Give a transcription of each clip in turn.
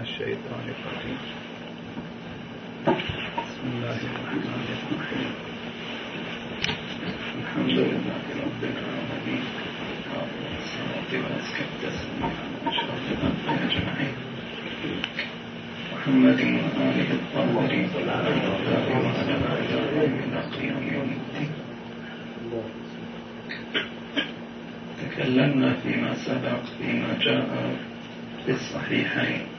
الشيطان الرجيم. بسم الله الرحمن الرحيم. الحمد لله رب العالمين. والصلاة وأزكى التسليم على أشرف أجمعين. محمد وآله الطاهرين. وعلى آله إلى قيام يوم الدين تكلمنا فيما سبق فيما جاء في الصحيحين.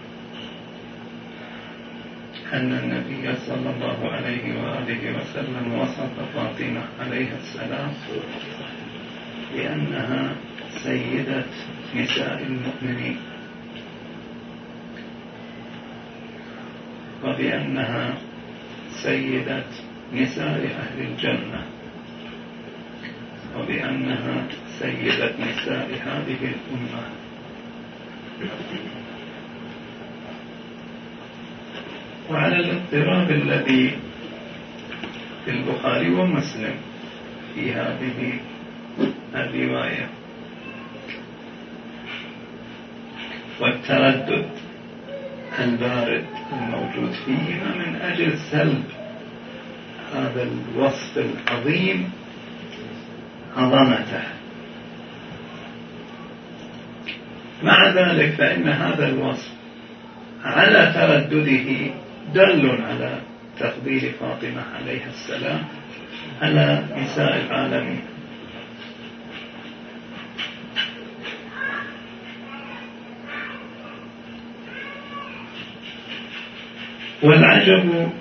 أن النبي صلى الله عليه وآله وسلم وصف فاطمة عليها السلام بأنها سيدة نساء المؤمنين وبأنها سيدة نساء أهل الجنة وبأنها سيدة نساء هذه الأمة. وعلى الاضطراب الذي في البخاري ومسلم في هذه الرواية. والتردد البارد الموجود فيهما من أجل سلب هذا الوصف العظيم عظمته. مع ذلك فإن هذا الوصف على تردده دل على تفضيل فاطمة عليها السلام على نساء العالمين. والعجب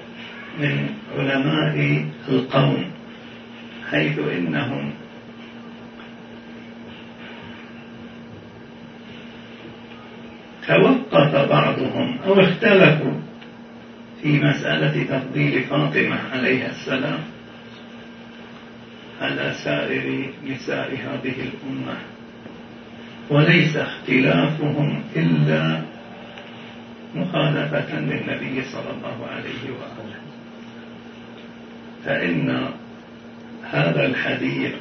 من علماء القوم حيث إنهم توقف بعضهم أو اختلفوا في مسألة تفضيل فاطمة عليها السلام على سائر نساء هذه الأمة. وليس اختلافهم إلا مخالفة للنبي صلى الله عليه وآله. فإن هذا الحديث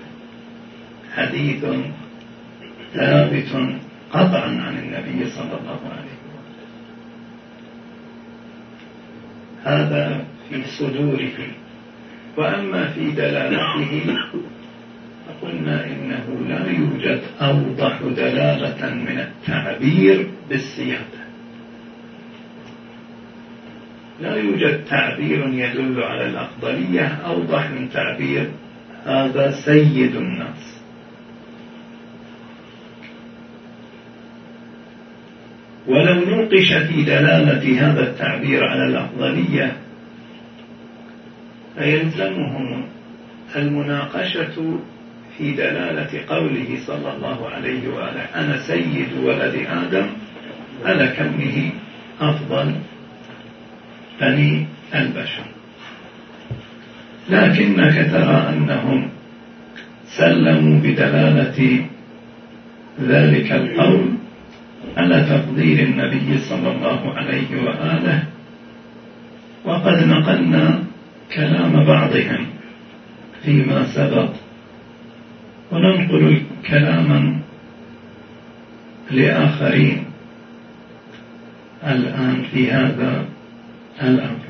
حديث ثابت قطعا عن النبي صلى الله عليه وسلم هذا في صدوره وأما في دلالته فقلنا إنه لا يوجد أوضح دلالة من التعبير بالسيادة لا يوجد تعبير يدل على الأفضلية أوضح من تعبير هذا سيد الناس. ولو نوقش في دلالة هذا التعبير على الأفضلية فيلزمهم المناقشة في دلالة قوله صلى الله عليه وآله أنا سيد ولد آدم على كونه أفضل بني البشر. لكنك ترى أنهم سلموا بدلالة ذلك القول على تفضيل النبي صلى الله عليه وآله. وقد نقلنا كلام بعضهم فيما سبق. وننقل كلاما لآخرين. الآن في هذا الأمر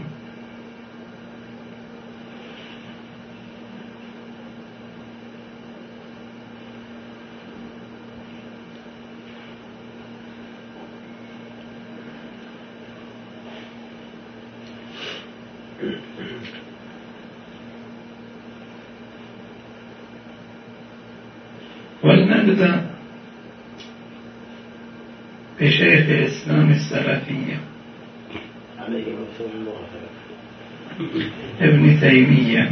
ولنبدأ بشيخ الإسلام السلفية عليه الله ابن تيمية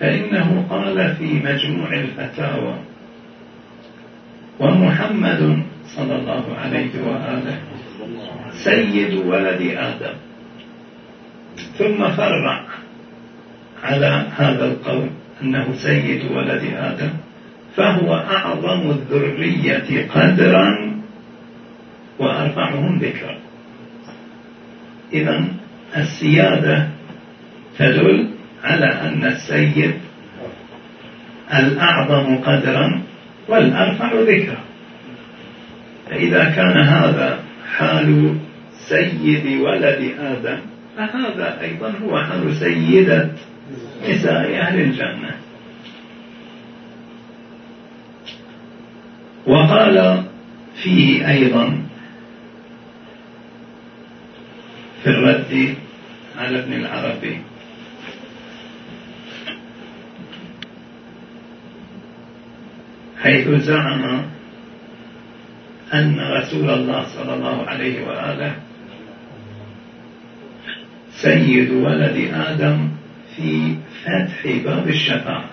فإنه قال في مجموع الفتاوى ومحمد صلى الله عليه وآله سيد ولد آدم. ثم فرع على هذا القول أنه سيد ولد آدم فهو أعظم الذرية قدرا وأرفعهم ذكرا. إذا السيادة تدل على أن السيد الأعظم قدرا والأرفع ذكرا. فإذا كان هذا حال سيد ولد آدم فهذا أيضا هو حال سيدة نساء أهل الجنة. وقال فيه أيضا في الرد على ابن العربي حيث زعم أن رسول الله صلى الله عليه وآله سيد ولد آدم في فتح باب الشفاعة.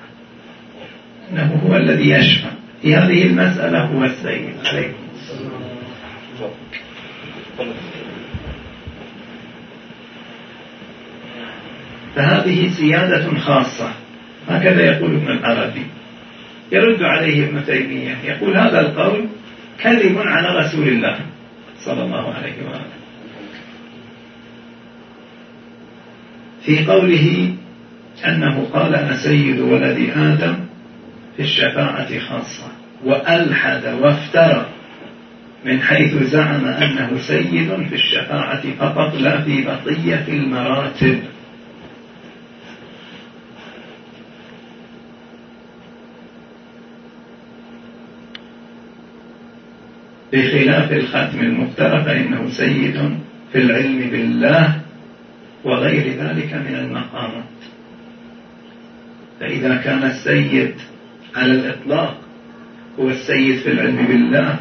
أنه هو الذي يشفع. في هذه المسألة هو السيد عليكم فهذه سيادة خاصة. هكذا يقول ابن العربي. يرد عليه ابن تيمية. يقول هذا القول كذب على رسول الله صلى الله عليه وآله. في قوله أنه قال أنا سيد ولد آدم في الشفاعة خاصة وألحد وافترى من حيث زعم أنه سيد في الشفاعة فقط لا في بقية المراتب. بخلاف الختم المفترى فإنه سيد في العلم بالله وغير ذلك من المقامات. فإذا كان السيد على الإطلاق هو السيد في العلم بالله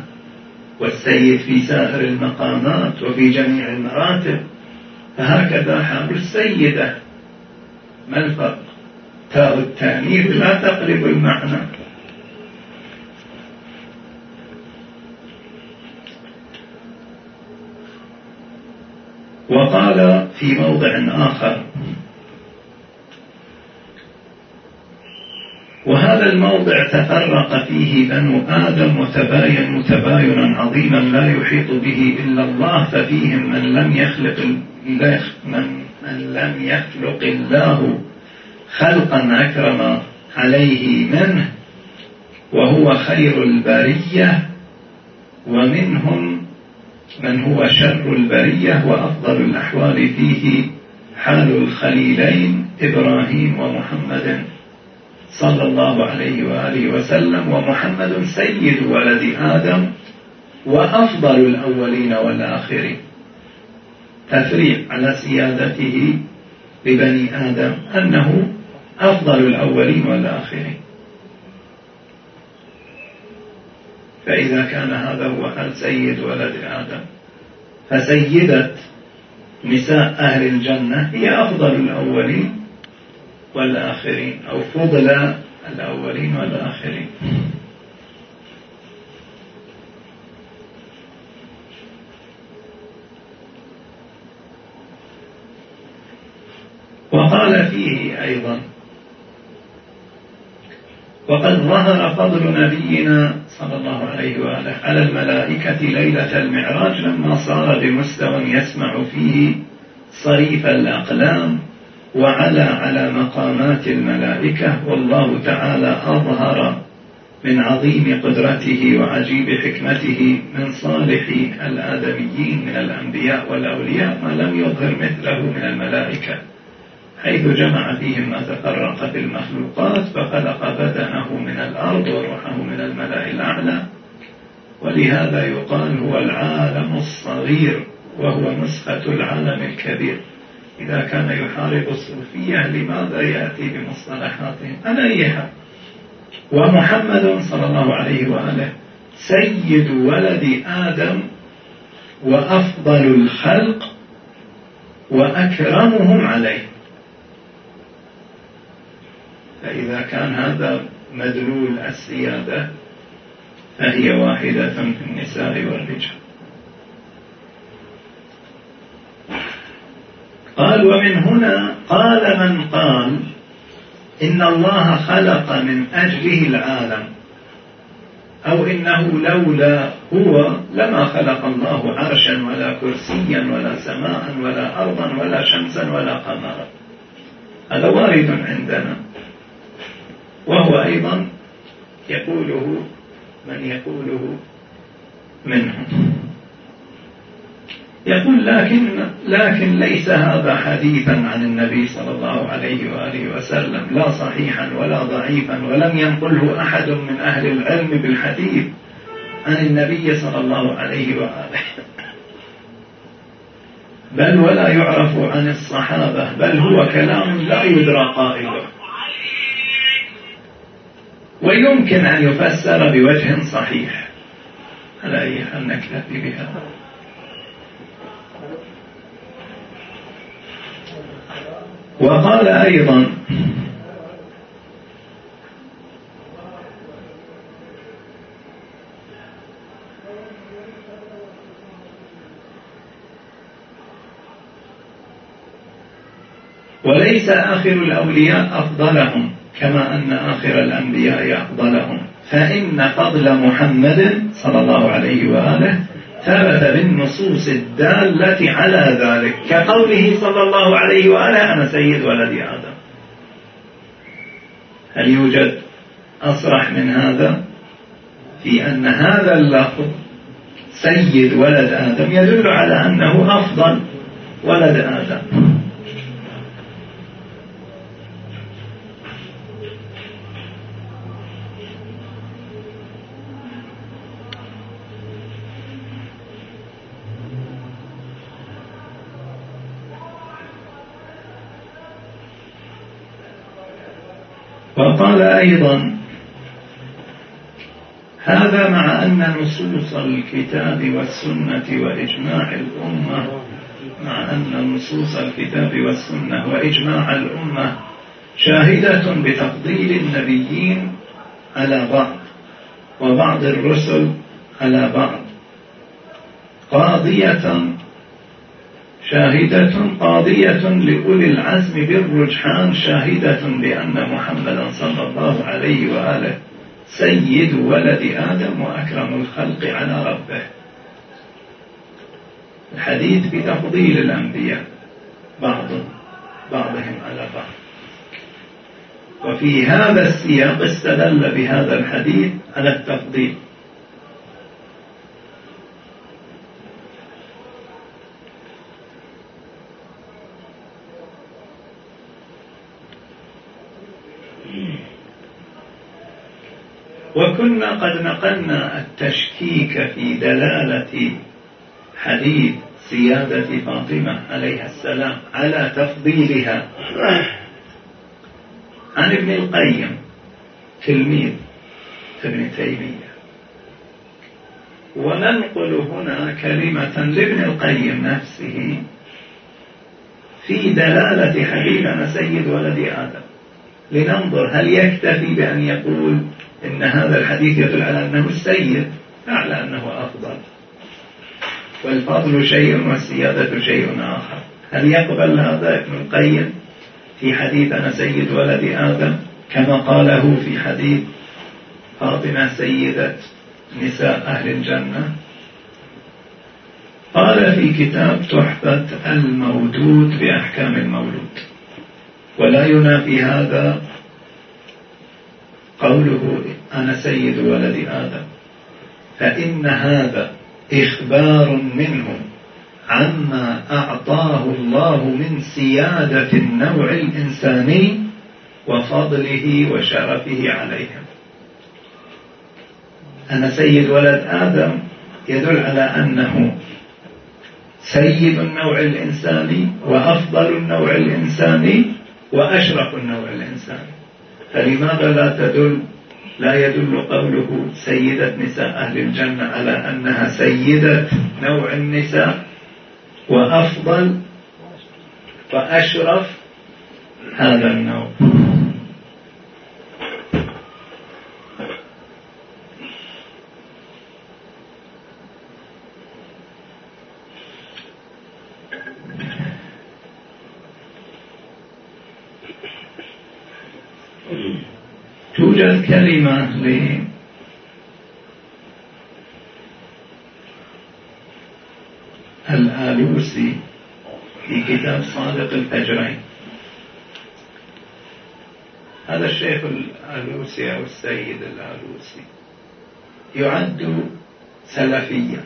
والسيد في سائر المقامات وفي جميع المراتب فهكذا حال السيدة. ما الفرق؟ تاء التأنيث لا تقرب المعنى. وقال في موضع آخر. وهذا الموضع تفرق فيه بنو آدم وتباين متباينا عظيما لا يحيط به إلا الله ففيهم من لم يخلق من, من لم يخلق الله خلقا أكرم عليه منه وهو خير البرية ومنهم من هو شر البرية وأفضل الأحوال فيه؟ حال الخليلين إبراهيم ومحمد. صلى الله عليه وآله وسلم ومحمد سيد ولد آدم وأفضل الأولين والآخرين. تفريق على سيادته لبني آدم أنه أفضل الأولين والآخرين. فإذا كان هذا هو سيد ولد آدم. فسيدة نساء أهل الجنة هي أفضل الأولين والآخرين أو فضل الأولين والآخرين. وقال فيه أيضا وقد ظهر فضل نبينا صلى الله عليه وآله على الملائكة ليلة المعراج لما صار بمستوى يسمع فيه صريف الأقلام وعلى على مقامات الملائكة والله تعالى أظهر من عظيم قدرته وعجيب حكمته من صالح الآدميين من الأنبياء والأولياء ما لم يظهر مثله من الملائكة. حيث جمع فيهم ما تفرق في المخلوقات فخلق بدنه من الأرض وروحه من الملأ الأعلى. ولهذا يقال هو العالم الصغير وهو نسخة العالم الكبير. إذا كان يحارب الصوفية لماذا يأتي بمصطلحاتهم على ومحمد صلى الله عليه وآله سيد ولد آدم وأفضل الخلق وأكرمهم عليه. فإذا كان هذا مدلول السيادة فهي واحدة في النساء والرجال. قال ومن هنا قال من قال إن الله خلق من أجله العالم أو إنه لولا هو لما خلق الله عرشا ولا كرسيا ولا سماء ولا أرضا ولا شمسا ولا قمرا. هذا وارد عندنا. وهو أيضا يقوله من يقوله منهم يقول لكن لكن ليس هذا حديثا عن النبي صلى الله عليه وآله وسلم لا صحيحا ولا ضعيفا ولم ينقله أحد من أهل العلم بالحديث عن النبي صلى الله عليه وآله. بل ولا يعرف عن الصحابة بل هو كلام لا يدرى قائله. ويمكن أن يفسر بوجه صحيح. على اي حال نكتفي بهذا؟ وقال أيضا وليس آخر الأولياء أفضلهم. كما أن آخر الأنبياء أفضلهم فإن فضل محمد صلى الله عليه وآله ثبت بالنصوص الدالة على ذلك. كقوله صلى الله عليه وآله أنا سيد ولد آدم. هل يوجد أصرح من هذا؟ في أن هذا اللفظ سيد ولد آدم يدل على أنه أفضل ولد آدم. وقال أيضا هذا مع أن نصوص الكتاب والسنة وإجماع الأمة مع أن نصوص الكتاب والسنة وإجماع الأمة شاهدة بتفضيل النبيين على بعض وبعض الرسل على بعض. قاضية شاهدة قاضية لأولي العزم بالرجحان شاهدة بأن محمدا صلى الله عليه وآله سيد ولد آدم وأكرم الخلق على ربه. الحديث بتفضيل الأنبياء بعض بعضهم على بعض. وفي هذا السياق استدل بهذا الحديث على التفضيل. وكنا قد نقلنا التشكيك في دلالة حديث سيادة فاطمة عليها السلام على تفضيلها. عن ابن القيم تلميذ ابن تيمية. وننقل هنا كلمة لابن القيم نفسه في دلالة حديثنا سيد ولد آدم. لننظر هل يكتفي بأن يقول إن هذا الحديث يدل على أنه السيد لا على أنه أفضل. والفضل شيء والسيادة شيء آخر. هل يقبل هذا ابن القيم في حديث أنا سيد ولد آدم؟ كما قاله في حديث فاطمة سيدة نساء أهل الجنة. قال في كتاب تحفة المودود بأحكام المولود. ولا ينافي هذا قوله أنا سيد ولد آدم. فإن هذا إخبار منه عما أعطاه الله من سيادة النوع الإنساني وفضله وشرفه عليهم. أنا سيد ولد آدم يدل على أنه سيد النوع الإنساني وأفضل النوع الإنساني وأشرف النوع الإنساني. فلماذا لا تدل لا يدل قوله سيدة نساء أهل الجنة على أنها سيدة نوع النساء؟ وأفضل وأشرف هذا النوع توجد كلمة ل الآلوسي في كتاب صادق الفجرين هذا الشيخ الآلوسي أو السيد الآلوسي يعد سلفيا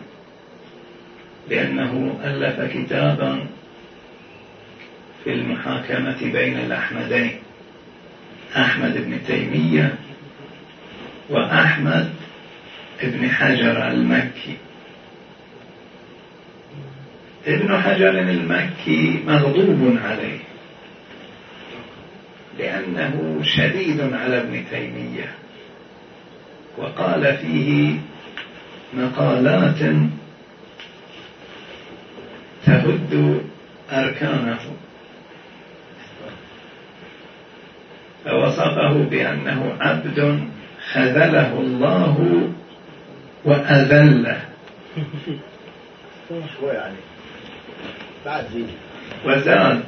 لأنه ألف كتابا في المحاكمة بين الأحمدين أحمد بن تيمية وأحمد بن حجر المكي. ابن حجر المكي مغضوب عليه لأنه شديد على ابن تيمية وقال فيه مقالات تهد أركانه فوصفه بأنه عبد خذله الله وأذله. يعني. وزاد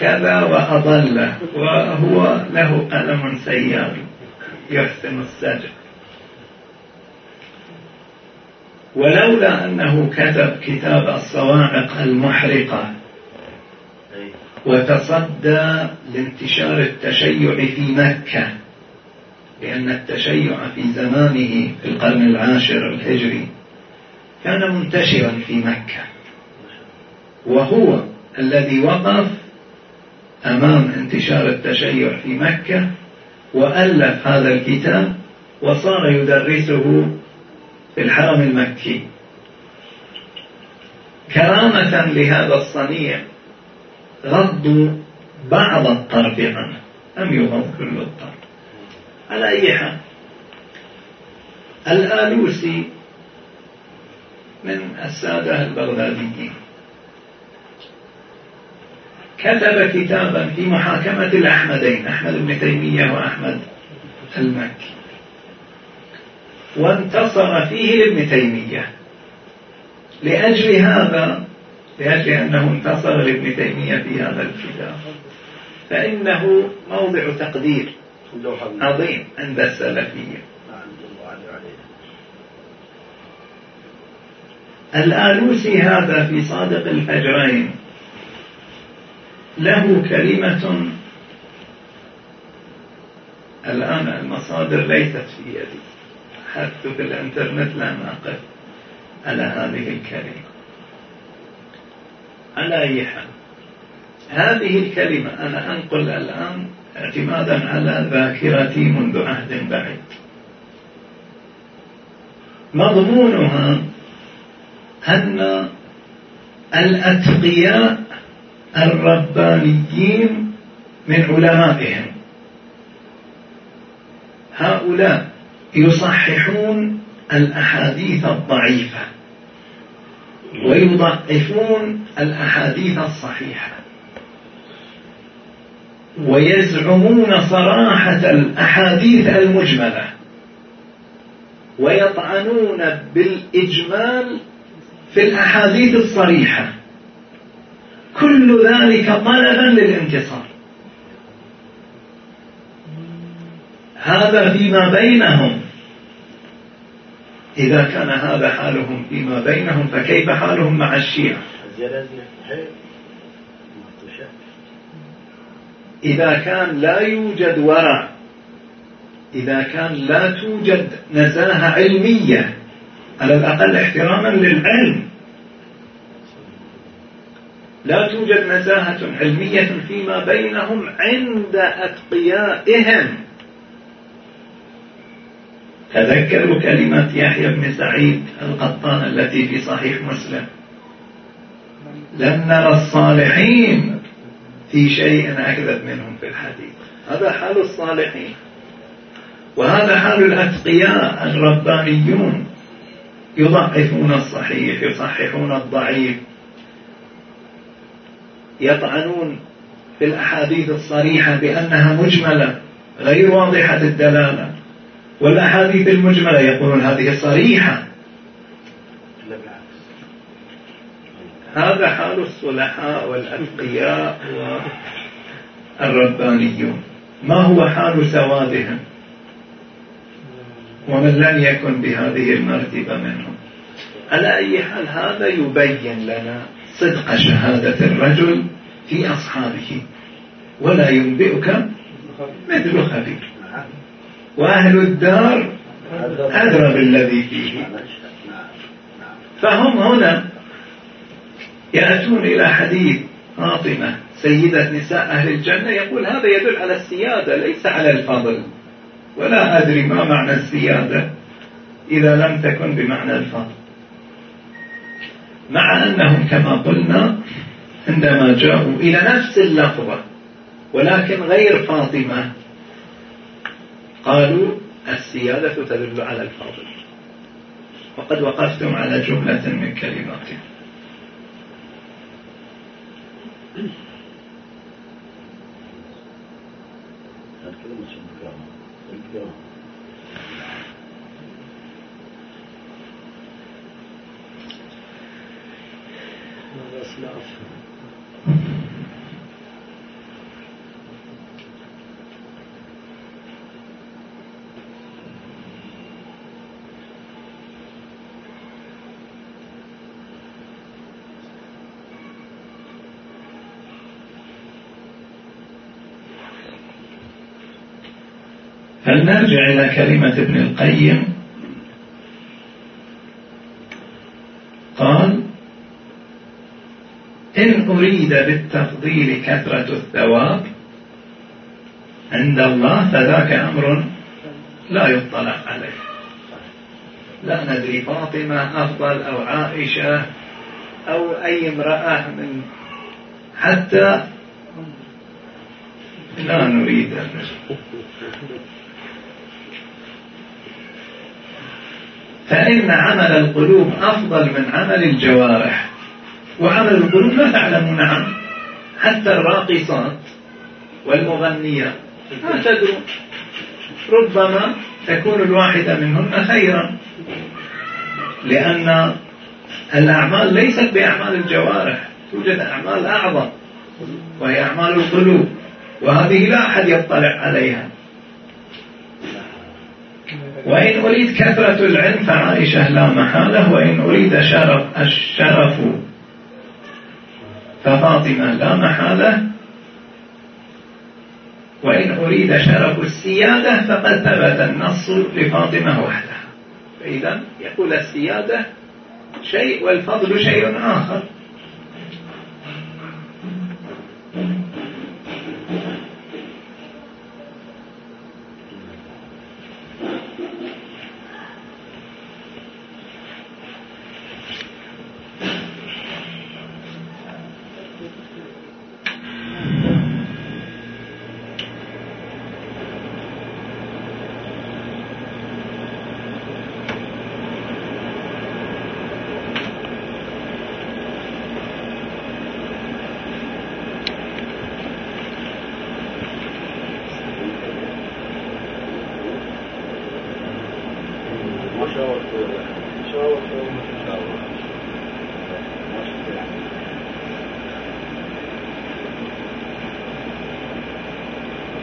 كذا وأضله وهو له قلم سيار يحسن السجع ولولا أنه كتب كتاب الصواعق المحرقة وتصدى لانتشار التشيع في مكة لأن التشيع في زمانه في القرن العاشر الهجري كان منتشرا في مكة. وهو الذي وقف أمام انتشار التشيع في مكة وألف هذا الكتاب وصار يدرسه في الحرم المكي. كرامة لهذا الصنيع غضوا بعض الطرف عنه لم يغض كل الطرف. على أي حال. الآلوسي من السادة البغداديين. كتب كتابا في محاكمة الأحمدين أحمد بن تيمية وأحمد المكي. وانتصر فيه لابن تيمية. لأجل هذا لأجل أنه انتصر لابن تيمية في هذا الكتاب. فإنه موضع تقدير. عظيم عند السلفية الآلوسي هذا في صادق الفجرين له كلمة. الآن المصادر ليست في يدي. بحثت في الإنترنت لم أقف على هذه الكلمة. على أي حال؟ هذه الكلمة أنا أنقل الآن اعتمادا على ذاكرتي منذ عهد بعيد. مضمونها أن الأتقياء الربانيين من علمائهم. هؤلاء يصححون الأحاديث الضعيفة ويضعفون الأحاديث الصحيحة. ويزعمون صراحة الأحاديث المجملة. ويطعنون بالإجمال في الأحاديث الصريحة. كل ذلك طلبا للانتصار هذا فيما بينهم. إذا كان هذا حالهم فيما بينهم فكيف حالهم مع الشيعة؟ إذا كان لا يوجد ورع إذا كان لا توجد نزاهة علمية على الأقل احتراما للعلم. لا توجد نزاهة علمية فيما بينهم عند أتقيائهم. تذكروا كلمة يحيى بن سعيد القطان التي في صحيح مسلم لن نرى الصالحين في شيء أكذب منهم في الحديث. هذا حال الصالحين. وهذا حال الأتقياء الربانيون. يضعفون الصحيح يصححون الضعيف. يطعنون في الأحاديث الصريحة بأنها مجملة غير واضحة الدلالة والأحاديث المجملة يقولون هذه صريحة. هذا حال الصلحاء والأتقياء والربانيون. ما هو حال سوادهم؟ ومن لم يكن بهذه المرتبة منهم. على أي حال هذا يبين لنا صدق شهادة الرجل في أصحابه. ولا ينبئك مثل خبير. وأهل الدار أدرى بالذي فيه. فهم هنا يأتون إلى حديث فاطمة سيدة نساء أهل الجنة يقول هذا يدل على السيادة ليس على الفضل. ولا أدري ما معنى السيادة إذا لم تكن بمعنى الفضل. مع أنهم كما قلنا عندما جاءوا إلى نفس اللفظة ولكن غير فاطمة قالوا السيادة تدل على الفضل. وقد وقفتم على جملة من كلماتهم هالكلمة الكرامة الكرامة هذا لا أفهم فلنرجع إلى كلمة ابن القيم؟ قال إن أريد بالتفضيل كثرة الثواب عند الله فذاك أمر لا يطلع عليه. لا ندري فاطمة أفضل أو عائشة أو أي امرأة من حتى لا نريد. فإن عمل القلوب أفضل من عمل الجوارح. وعمل القلوب لا تعلمون عنه حتى الراقصات والمغنيات. ما تدرون ربما تكون الواحدة منهن خيرا لأن الأعمال ليست بأعمال الجوارح توجد أعمال أعظم وهي أعمال القلوب وهذه لا أحد يطلع عليها. وإن أريد كثرة العلم فعائشة لا محالة وإن أريد شرف الشرف ففاطمة لا محالة. وإن أريد شرف السيادة فقد ثبت النص لفاطمة وحدها. فإذا يقول السيادة شيء والفضل شيء آخر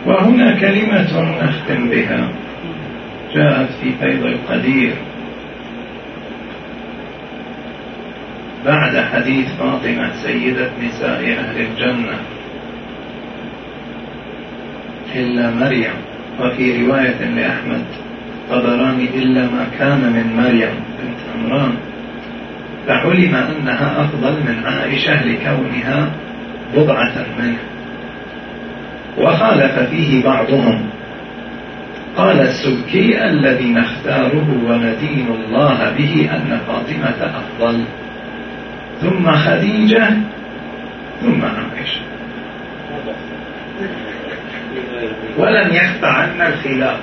وهنا كلمة نختم بها جاءت في فيض القدير حديث فاطمة سيدة نساء أهل الجنة. إلا مريم. وفي رواية لأحمد طبراني إلا ما كان من مريم بنت عمران. فعلم أنها أفضل من عائشة لكونها بضعة منه. وخالف فيه بعضهم. قال السبكي الذي نختاره وندين الله به أن فاطمة أفضل. ثم خديجة ثم عائشة. ولم يخفى عنا الخلاف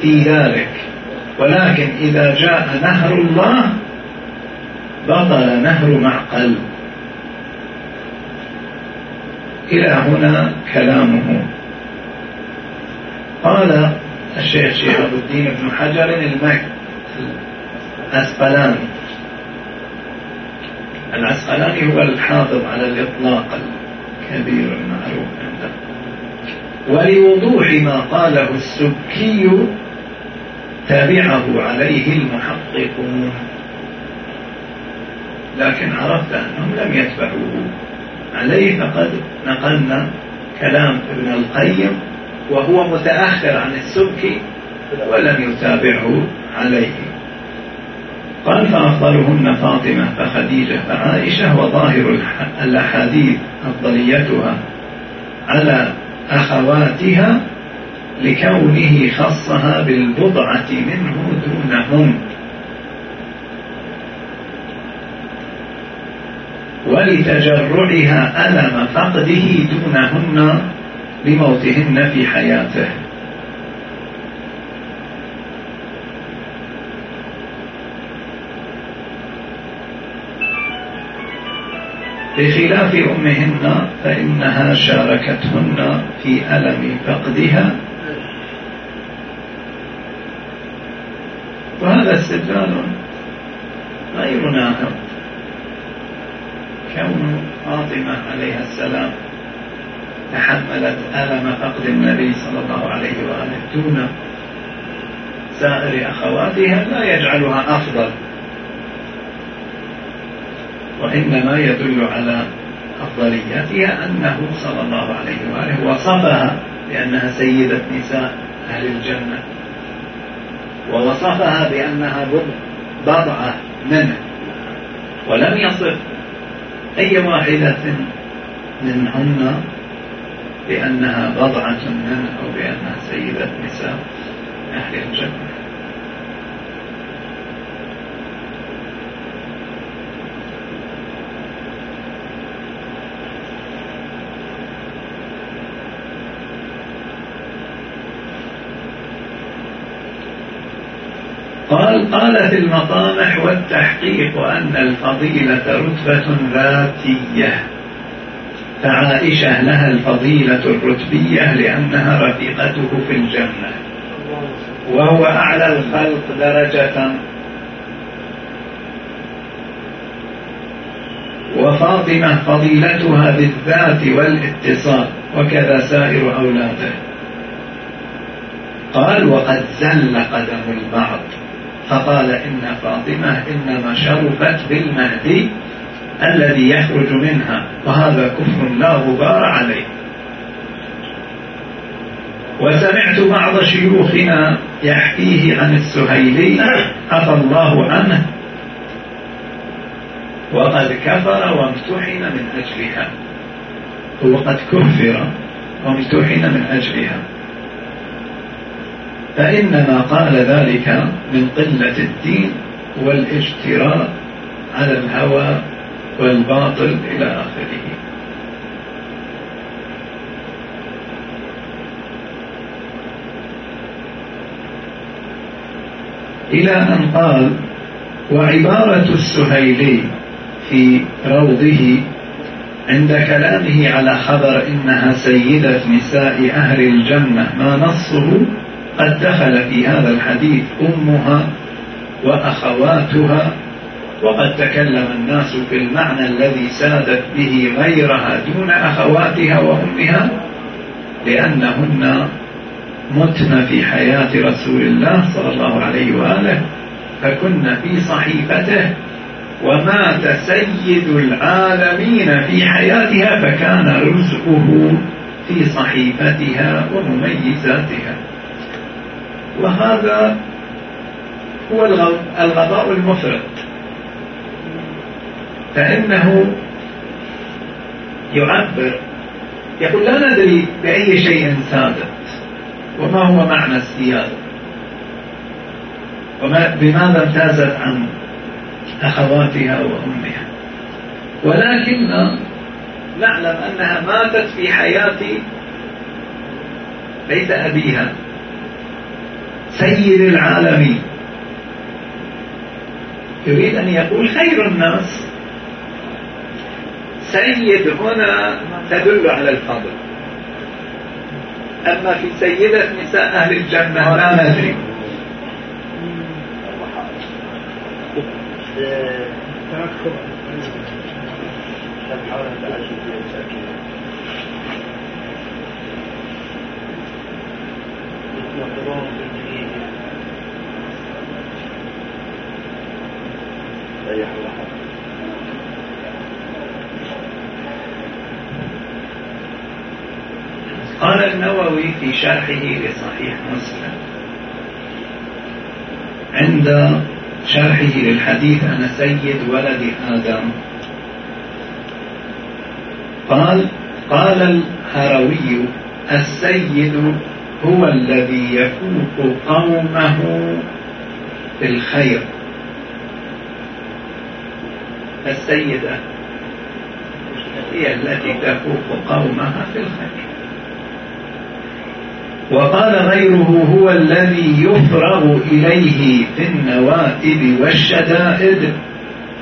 في ذلك. ولكن إذا جاء نهر الله بطل نهر معقل. إلى هنا كلامه. قال الشيخ شهاب الدين بن حجر المك الأسقلاني. العسقلاني هو الحافظ على الإطلاق الكبير المعروف عنده. ولوضوح ما قاله السبكي تابعه عليه المحققون. لكن عرفت أنهم لم يتبعوه. عليه فقد نقلنا كلام ابن القيم وهو متأخر عن السبكي ولم يتابعه عليه. قال فأفضلهن فاطمة فخديجة فعائشة وظاهر الأحاديث أفضليتها على أخواتها لكونه خصها بالبضعة منه دونهن ولتجرعها ألم فقده دونهن لموتهن في حياته. بخلاف أمهن فإنها شاركتهن في ألم فقدها. وهذا استدلال غير ناهض كون فاطمة عليها السلام تحملت ألم فقد النبي صلى الله عليه وآله دون سائر أخواتها لا يجعلها أفضل. وإنما يدل على أفضليتها أنه صلى الله عليه وآله وصفها بأنها سيدة نساء أهل الجنة. ووصفها بأنها بضعة منه ولم يصف أي واحدة منهن بأنها بضعة منه أو بأنها سيدة نساء أهل الجنة قال قالت المطامح والتحقيق أن الفضيلة رتبة ذاتية. فعائشة لها الفضيلة الرتبية لأنها رفيقته في الجنة. وهو أعلى الخلق درجة. وفاطمة فضيلتها بالذات والاتصال وكذا سائر أولاده. قال وقد زل قدم البعض. فقال إن فاطمة إنما شرفت بالمهدي الذي يخرج منها وهذا كفر لا غبار عليه. وسمعت بعض شيوخنا يحكيه عن السهيلي عفى الله عنه وقد كفر وامتحن من أجلها. هو قد كفر وامتحن من أجلها. فإنما قال ذلك من قلة الدين والاجتراء على الهوى والباطل إلى آخره. إلى أن قال وعبارة السهيلي في روضه عند كلامه على خبر إنها سيدة نساء أهل الجنة ما نصه قد دخل في هذا الحديث أمها وأخواتها وقد تكلم الناس في المعنى الذي سادت به غيرها دون أخواتها وأمها لأنهن متن في حياة رسول الله صلى الله عليه وآله فكن في صحيفته ومات سيد العالمين في حياتها فكان رزقه في صحيفتها ومميزاتها. وهذا هو الغباء المفرط. فإنه يعبر يقول لا ندري بأي شيء سادت وما هو معنى السيادة وما بماذا امتازت عن أخواتها وأمها. ولكن نعلم أنها ماتت في حياة ليس أبيها. سيد العالمين يريد أن يقول خير الناس. سيد هنا تدل على الفضل. أما في سيدة نساء أهل الجنة لا ندري. قال النووي في شرحه لصحيح مسلم عند شرحه للحديث أنا سيد ولد آدم. قال قال الهروي السيد هو الذي يفوق قومه في الخير. السيدة هي التي تفوق قومها في الخير. وقال غيره هو الذي يفرغ إليه في النوائب والشدائد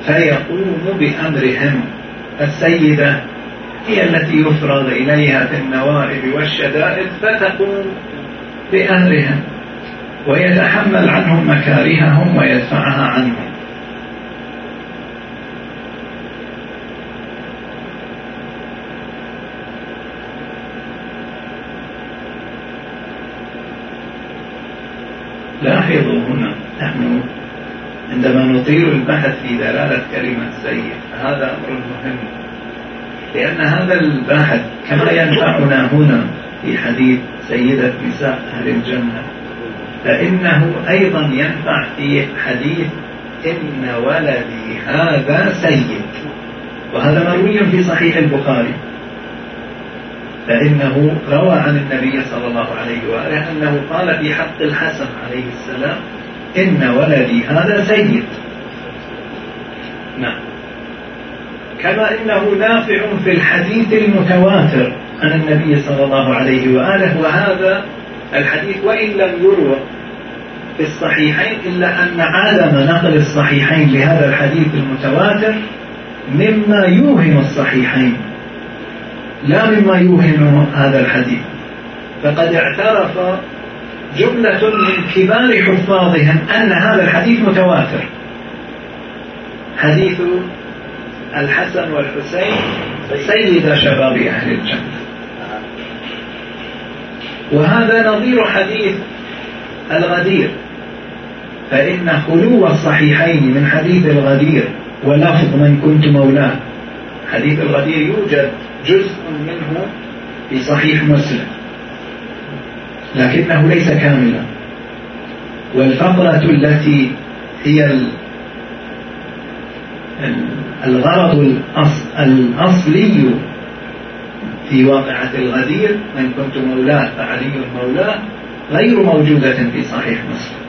فيقوم بأمرهم. السيدة هي التي يفرغ إليها في النوائب والشدائد فتقوم بأمرهم ويتحمل عنهم مكارههم ويدفعها عنهم. لاحظوا هنا نحن عندما نطيل البحث في دلالة كلمة سيد هذا أمر مهم. لأن هذا البحث كما ينفعنا هنا في حديث سيدة نساء أهل الجنة. فإنه أيضا ينفع في حديث إن ولدي هذا سيد. وهذا مروي في صحيح البخاري. فإنه روى عن النبي صلى الله عليه وآله أنه قال في حق الحسن عليه السلام إن ولدي هذا سيد. نعم. كما إنه نافع في الحديث المتواتر عن النبي صلى الله عليه وآله وهذا الحديث وإن لم يروى في الصحيحين إلا أن عدم نقل الصحيحين لهذا الحديث المتواتر مما يوهم الصحيحين لا مما يوهم هذا الحديث. فقد اعترف جملة من كبار حفاظهم أن هذا الحديث متواتر. حديث الحسن والحسين سيد شباب أهل الجنة. وهذا نظير حديث الغدير. فإن خلو الصحيحين من حديث الغدير ولفظ من كنت مولاه. حديث الغدير يوجد جزء منه في صحيح مسلم. لكنه ليس كاملا. والفقرة التي هي الغرض الأصلي في واقعة الغدير من كنت مولاه فعلي مولاه غير موجودة في صحيح مسلم.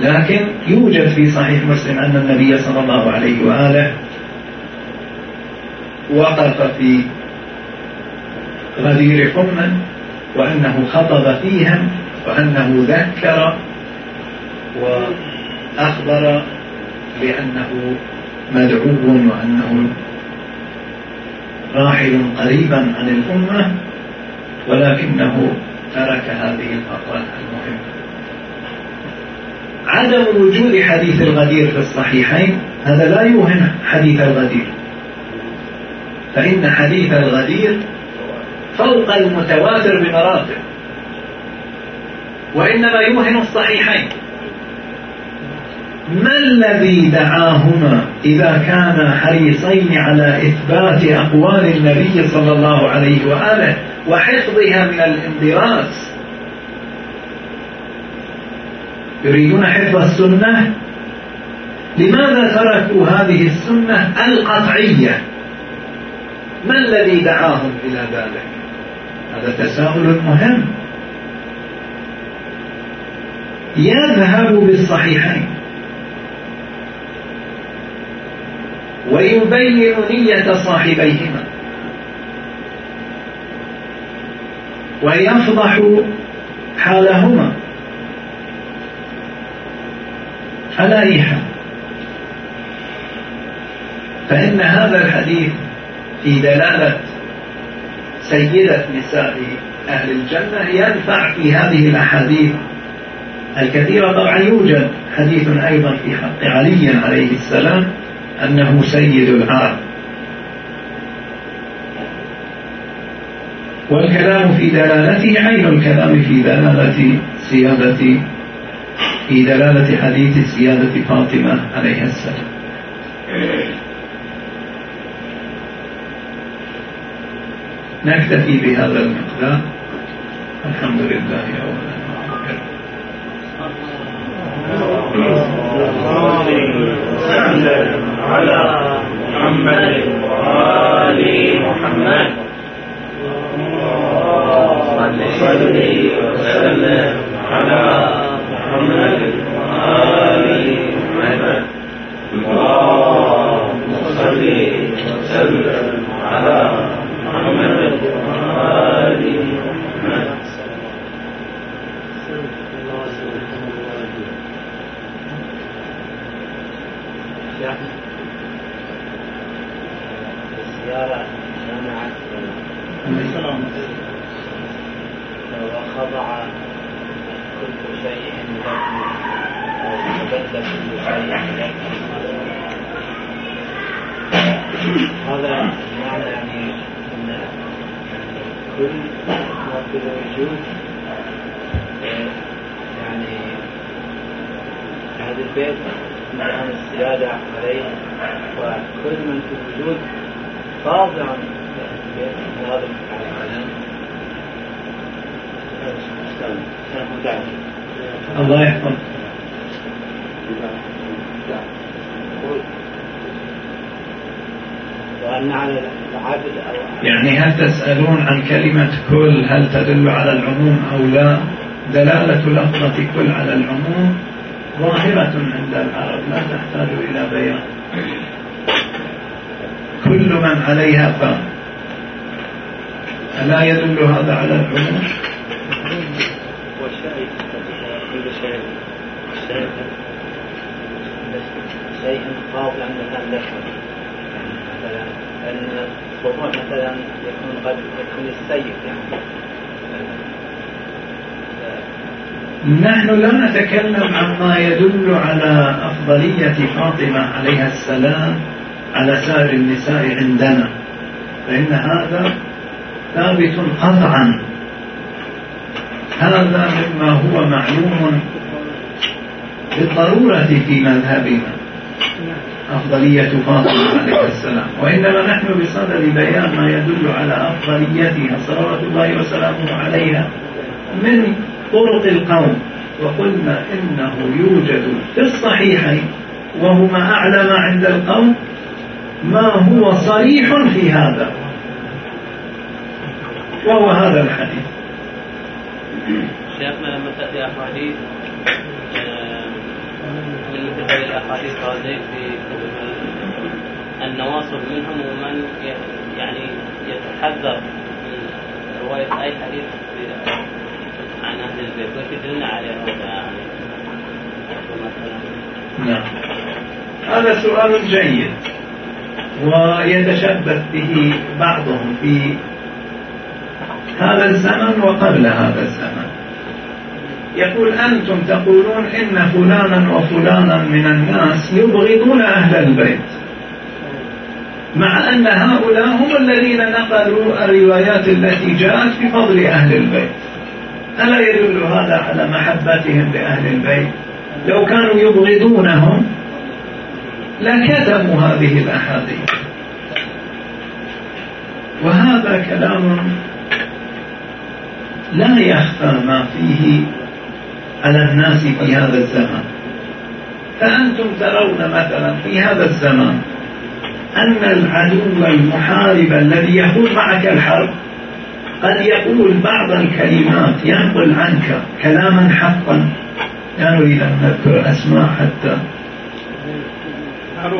لكن يوجد في صحيح مسلم أن النبي صلى الله عليه وآله وقف في غدير حمى وأنه خطب فيهم وأنه ذكر وأخبر بأنه مدعو وأنه راحل قريبا عن الأمة ولكنه ترك هذه الفقرة المهمة. عدم وجود حديث الغدير في الصحيحين هذا لا يوهم حديث الغدير. فإن حديث الغدير فوق المتواتر بمراتب وإنما يوهم الصحيحين. ما الذي دعاهما إذا كانا حريصين على إثبات أقوال النبي صلى الله عليه وآله وحفظها من الاندراس يريدون حفظ السنة؟ لماذا تركوا هذه السنة القطعية؟ ما الذي دعاهم إلى ذلك؟ هذا تساؤل مهم. يذهب بالصحيحين. ويبين نية صاحبيهما. ويفضح حالهما. على أي فإن هذا الحديث في دلالة سيدة نساء أهل الجنة ينفع في هذه الأحاديث الكثيرة. طبعا يوجد حديث أيضا في حق علي عليه السلام أنه سيد العرب والكلام في دلالته عين الكلام في دلالة سيادة في دلالة حديث سيادة فاطمة عليه السلام. نكتفي بهذا المقدار. الحمد لله أولا على محمد وآل محمد صل وسلم. على محمد وآل محمد اللهم صل وسلم على محمد وآل محمد السيارة جامعة. وخضع كل شيء لكم أو تبدل كل شيء لكم هذا معنى يعني يعني كل ما في الوجود يعني هذا البيت مكان السيادة عليه وكل من في الوجود خاضع للبيت هذا الكلام. الله يحفظ وأن على العبد أو يعني هل تسألون عن كلمة كل هل تدل على العموم أو لا؟ دلالة لفظة كل على العموم ظاهرة عند العرب لا تحتاج إلى بيان كل من عليها فان ألا يدل هذا على العموم؟ والشيء كل شيء. شيء خاضع مثلا مثلا الوضوء مثلا يكون قد يكون السيف يعني. نحن لا نتكلم عما يدل على أفضلية فاطمة عليها السلام على سائر النساء عندنا. فإن هذا ثابت قطعا. هذا مما هو معلوم بالضرورة في مذهبنا. أفضلية فاطمة عليه السلام. وإنما نحن بصدد بيان ما يدل على أفضليتها. صلوات الله وسلامه عليها من طرق القوم. وقلنا إنه يوجد في الصحيحين وهما أعلى ما عند القوم ما هو صريح في هذا. وهو هذا الحديث. شيخنا لما تأتي أحاديث آه، من مثل هذه في النواصب منهم ومن يعني يتحذر من رواية أي حديث عن أهل البيت وش يدلنا عليه هذا يعني مثلا نعم. هذا سؤال جيد ويتشبث به بعضهم في هذا الزمن وقبل هذا الزمن. يقول أنتم تقولون إن فلانا وفلانا من الناس يبغضون أهل البيت مع أن هؤلاء هم الذين نقلوا الروايات التي جاءت في فضل أهل البيت. ألا يدل هذا على محبتهم لأهل البيت؟ لو كانوا يبغضونهم لكتموا هذه الأحاديث. وهذا كلام لا يخفى ما فيه على الناس في هذا الزمان. فأنتم ترون مثلا في هذا الزمان أن العدو المحارب الذي يخوض معك الحرب قد يقول بعض الكلمات ينقل عنك كلاما حقا. لا نريد أن نذكر أسماء حتى.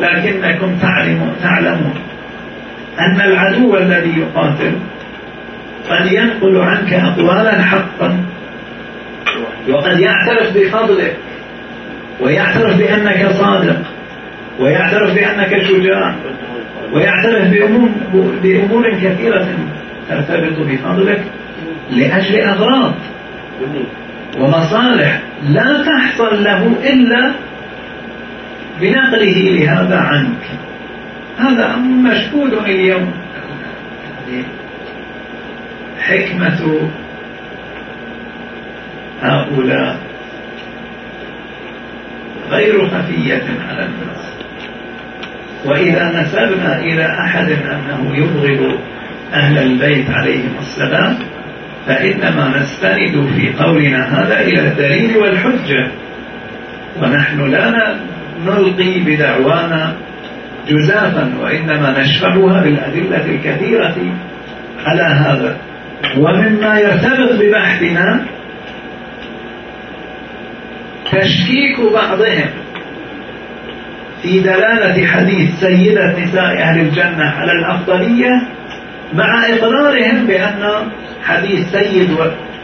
لكنكم تعلمون, تعلمون أن العدو الذي يقاتل قد ينقل عنك أقوالا حقا. وقد يعترف بفضلك ويعترف بأنك صادق ويعترف بأنك شجاع ويعترف بأمور, بأمور كثيرة. ترتبط بفضلك لأجل أغراض ومصالح لا تحصل له إلا بنقله لهذا عنك. هذا مشهود اليوم. حكمة هؤلاء. غير خفية على الناس. وإذا نسبنا إلى أحد أنه يبغض أهل البيت عليهم السلام فإنما نستند في قولنا هذا إلى الدليل والحجة. ونحن لا نلقي بدعوانا جزافا وإنما نشرحها بالأدلة الكثيرة على هذا. ومما يرتبط ببحثنا تشكيك بعضهم في دلالة حديث سيدة نساء أهل الجنة على الأفضلية مع إقرارهم بأن حديث سيد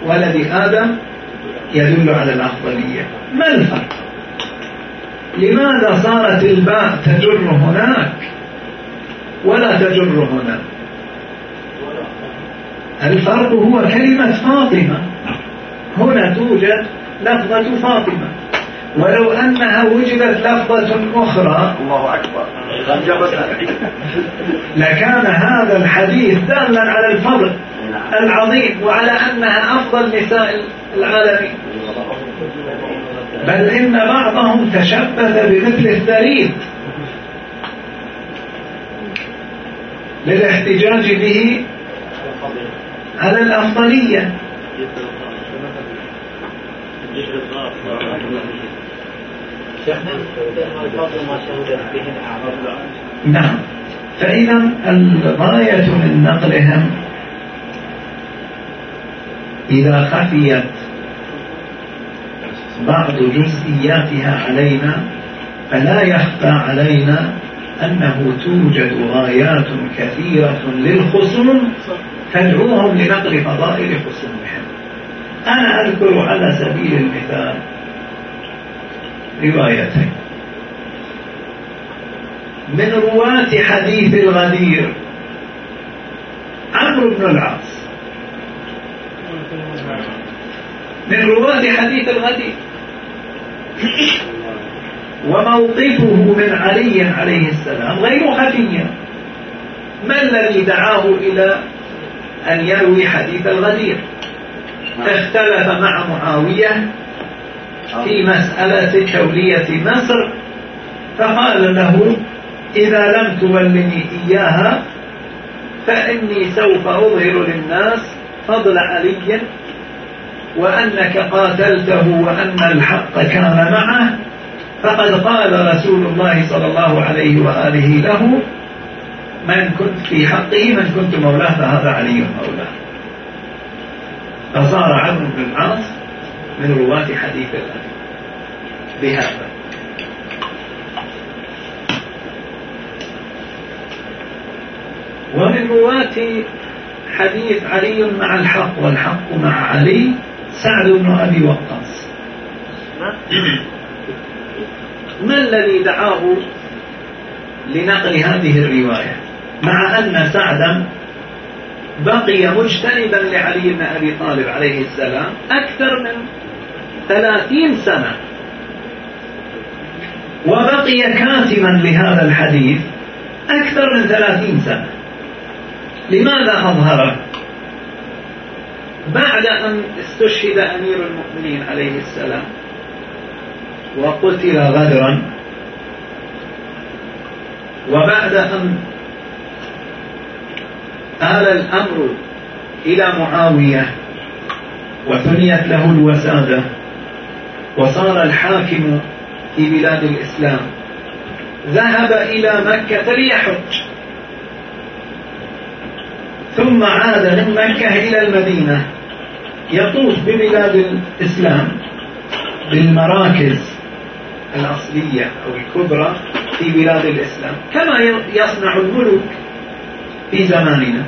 ولد آدم يدل على الأفضلية. ما الفرق؟ لماذا صارت الباء تجر هناك ولا تجر هنا الفرق هو كلمة فاطمة. هنا توجد لفظة فاطمة. ولو أنها وجدت لفظة أخرى. الله أكبر. لكان هذا الحديث دالا على الفضل العظيم وعلى أنها أفضل نساء العالمين. بل إن بعضهم تشبث بمثل الثريد. للاحتجاج به على الأفضلية. نعم. فإذا الغاية من نقلهم إذا خفيت بعض جزئياتها علينا فلا يخفى علينا أنه توجد غايات كثيرة للخصوم تدعوهم لنقل فضائل خصومهم. أنا أذكر على سبيل المثال روايتين. من رواة حديث الغدير عمرو بن العاص. من رواة حديث الغدير. وموقفه من علي عليه السلام غير خفيا ما الذي دعاه إلى أن يروي حديث الغدير؟ اختلف مع معاوية في مسألة تولية مصر فقال له إذا لم تولني إياها فإني سوف أظهر للناس فضل علي وأنك قاتلته وأن الحق كان معه فقد قال رسول الله صلى الله عليه وآله له من كنت في حقه من كنت مولاه فهذا علي مولاه. فصار عمرو بن العاص من رواة حديث الله بهذا ومن رواة حديث علي مع الحق والحق مع علي سعد بن أبي وقاص. ما الذي دعاه لنقل هذه الرواية؟ مع أن سعدا بقي مجتنبا لعلي بن أبي طالب عليه السلام أكثر من ثلاثين سنة. وبقي كاتما لهذا الحديث أكثر من ثلاثين سنة. لماذا أظهره بعد أن استشهد أمير المؤمنين عليه السلام وقتل غدرا وبعد أن آل الأمر إلى معاوية وثنيت له الوسادة وصار الحاكم في بلاد الإسلام. ذهب إلى مكة ليحج ثم عاد من مكة إلى المدينة. يطوف ببلاد الإسلام بالمراكز الأصلية أو الكبرى في بلاد الإسلام. كما يصنع الملوك في زماننا.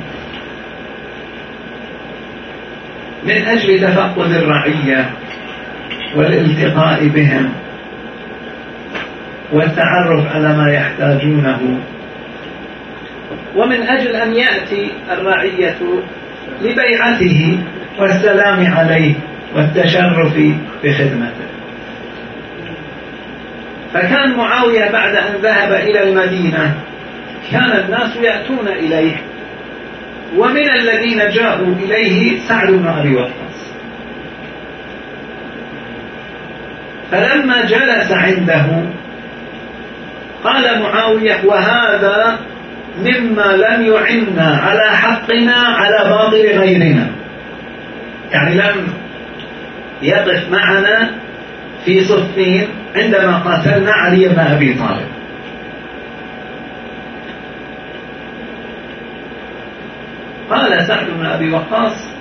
من أجل تفقد الرعية والالتقاء بهم. والتعرف على ما يحتاجونه. ومن أجل أن يأتي الرعية لبيعته والسلام عليه والتشرف بخدمته. فكان معاوية بعد أن ذهب إلى المدينة كان الناس يأتون إليه ومن الذين جاءوا إليه سعد بن أبي وقاص. فلما جلس عنده قال معاوية وهذا مما لم يعنا على حقنا على باطل غيرنا. يعني لم يقف معنا في صفين عندما قاتلنا علي بن أبي طالب. قال سعد بن أبي وقاص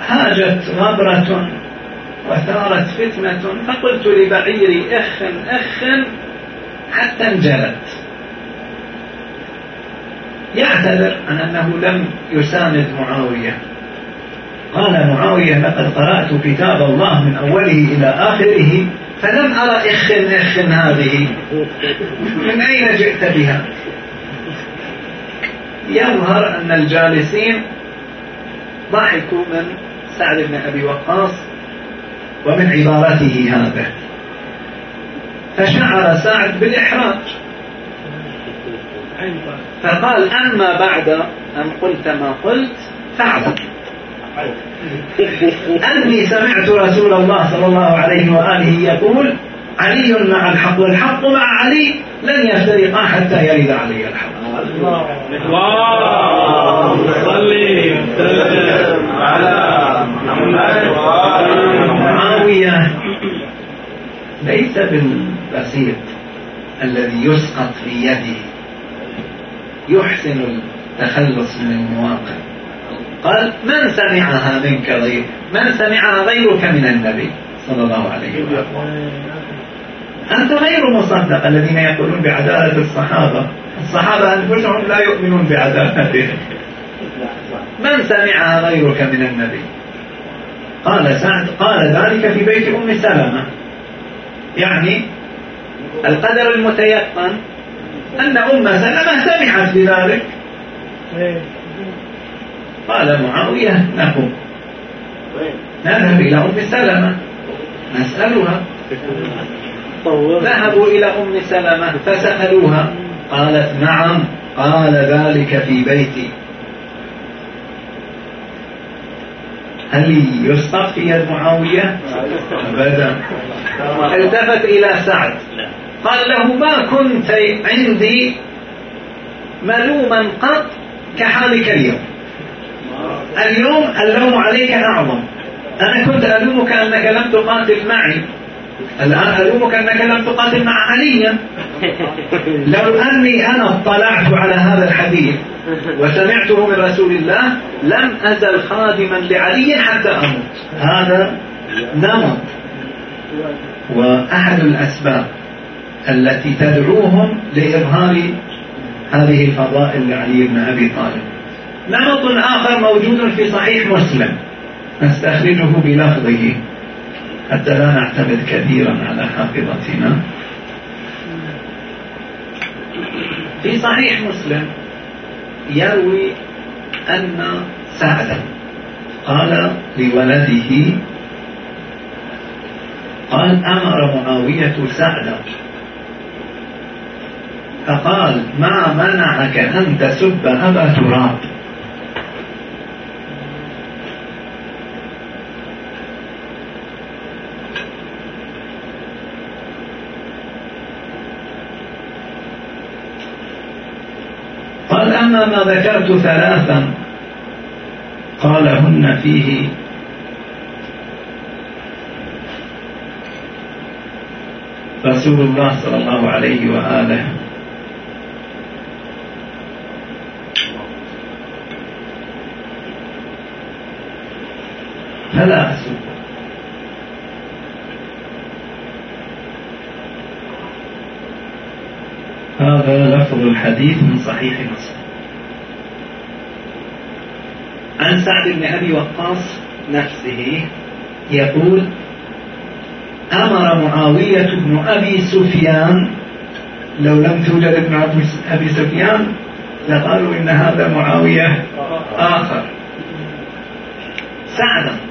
هاجت غبرة وثارت فتنة فقلت لبعيري اخ اخ حتى انجلت يعتذر عن أنه لم يساند معاوية. قال معاوية لقد قرأت كتاب الله من أوله إلى آخره فلم أرى إخ إخ هذه. من أين جئت بها؟ يظهر أن الجالسين ضحكوا من سعد بن أبي وقاص ومن عبارته هذا. فشعر سعد بالإحراج. فقال أما بعد أن قلت ما قلت فاعلم. أني سمعت رسول الله صلى الله عليه وآله يقول علي مع الحق والحق مع علي لن يفترقا حتى يرد علي الحق. اللهم صل وسلم على محمد معاوية ليس بالبسيط الذي يسقط في يده يحسن التخلص من المواقف. قال من سمعها منك غير من سمعها غيرك من النبي صلى الله عليه وسلم. أنت غير مصدق الذين يقولون بعدالة الصحابة. الصحابة أنفسهم لا يؤمنون بعدالتهم. من سمعها غيرك من النبي؟ قال سعد قال ذلك في بيت أم سلمة. يعني القدر المتيقن أن أم سلمة سمعت بذلك. قال معاوية نقوم نذهب إلى أم سلمة. نسألها. ذهبوا إلى أم سلمة فسألوها. قالت نعم قال ذلك في بيتي. هل يسقط في يد معاوية؟ أبدا. التفت إلى سعد. قال له ما كنت عندي ملوما قط كحالك اليوم. اليوم اللوم عليك أعظم. أنا كنت ألومك أنك لم تقاتل معي. الآن ألومك أنك لم تقاتل مع علي لو أني أنا اطلعت على هذا الحديث وسمعته من رسول الله لم أزل خادما لعلي حتى أموت. هذا نمط. وأحد الأسباب. التي تدعوهم لإظهار هذه الفضائل لعلي بن أبي طالب. نمط آخر موجود في صحيح مسلم. نستخرجه بلفظه. حتى لا نعتمد كثيرا على حافظتنا. في صحيح مسلم يروي أن سعدا قال لولده قال أمر معاوية سعدا فقال ما منعك أن تسب أبا تراب؟ قال أما ما ذكرت ثلاثا قالهن فيه. رسول الله صلى الله عليه وآله فلا هذا لفظ الحديث من صحيح مسلم. عن سعد بن أبي وقاص نفسه يقول أمر معاوية بن أبي سفيان لو لم توجد ابن أبي سفيان لقالوا إن هذا معاوية آخر. سعدا.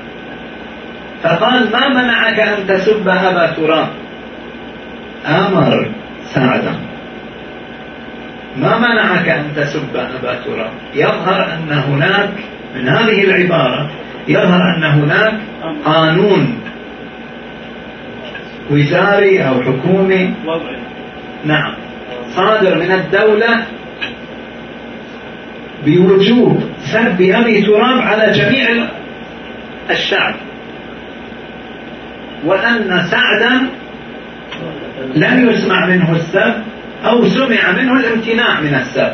فقال ما منعك أن تسب أبا تراب أمر سعدا ما منعك أن تسب أبا تراب يظهر أن هناك من هذه العبارة يظهر أن هناك قانون وزاري أو حكومي. نعم. صادر من الدولة بوجوب سب أبي تراب على جميع الشعب. وأن سعدا لم يسمع منه السب أو سمع منه الامتناع من السب.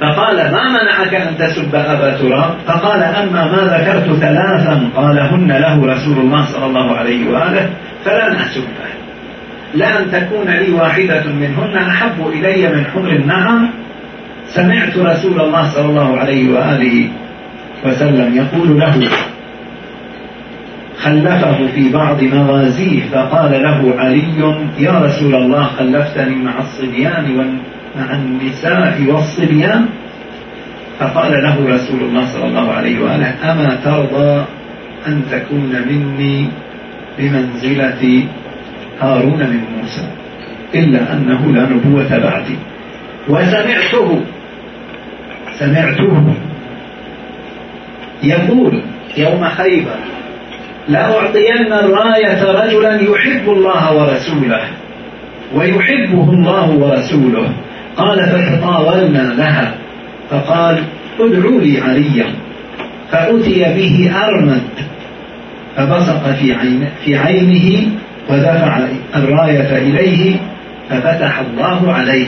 فقال ما منعك أن تسب أبا تراب؟ فقال أما ما ذكرت ثلاثا قالهن له رسول الله صلى الله عليه وآله فلن أسبه لأن تكون لي واحدة منهن أحب إلي من حمر النعم. سمعت رسول الله صلى الله عليه وآله وسلم يقول له خلفه في بعض مغازيه فقال له علي يا رسول الله خلفتني مع الصبيان مع النساء والصبيان؟ فقال له رسول الله صلى الله عليه وآله أما ترضى أن تكون مني بمنزلة هارون من موسى إلا أنه لا نبوة بعدي. وسمعته سمعته يقول يوم خيبر لأعطين الراية رجلا يحب الله ورسوله ويحبه الله ورسوله. قال فتطاولنا لها. فقال ادعوا لي عليا. فأتي به أرمد فبصق في, عين في عينه ودفع الراية إليه ففتح الله عليه.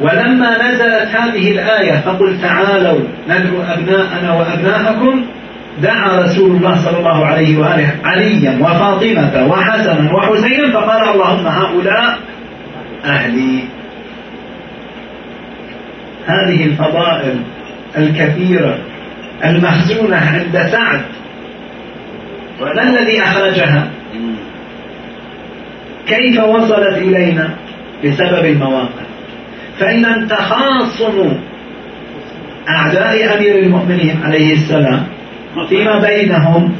ولما نزلت هذه الآية فقل تعالوا ندعو أبناءنا وأبناءكم دعا رسول الله صلى الله عليه وآله عليا وفاطمة وحسنا وحسينا فقال اللهم هؤلاء أهلي. هذه الفضائل الكثيرة المخزونة عند سعد. ما الذي أخرجها؟ كيف وصلت إلينا؟ بسبب المواقف. فإن تخاصم أعداء أمير المؤمنين عليه السلام فيما بينهم.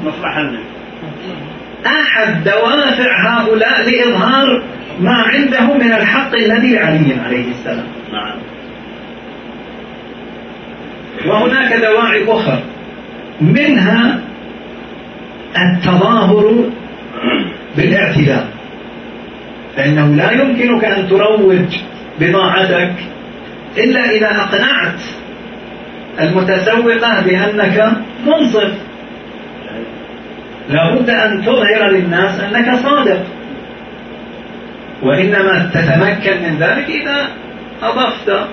أحد دوافع هؤلاء لإظهار ما عنده من الحق الذي لعلي عليه السلام. نعم. وهناك دواعي أخرى. منها التظاهر بالاعتداء. فإنه لا يمكنك أن تروج بضاعتك إلا إذا أقنعت المتسوقة بأنك منصف. لا بد أن تظهر للناس أنك صادق. وإنما تتمكن من ذلك إذا أضفت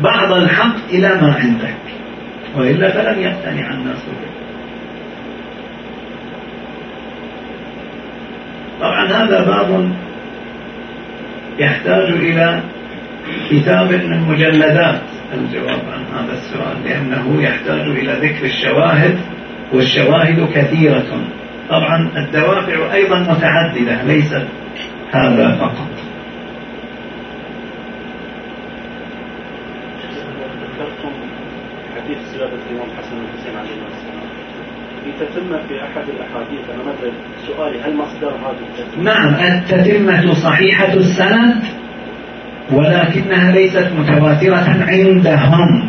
بعض الحق إلى ما عندك. وإلا فلن يقتنع الناس به طبعا هذا باب يحتاج إلى كتاب من مجلدات. الجواب عن هذا السؤال لأنه يحتاج إلى ذكر الشواهد والشواهد كثيرة. طبعا الدوافع أيضا متعددة ليست هذا فقط. ذكرتم حديث سيادة الإمام حسن الحسين عليه السلام في تتمة في أحد الأحاديث أنا مثلا سؤالي هل مصدر هذا التتمة؟ نعم التتمة صحيحة السند؟ ولكنها ليست متواترة عندهم.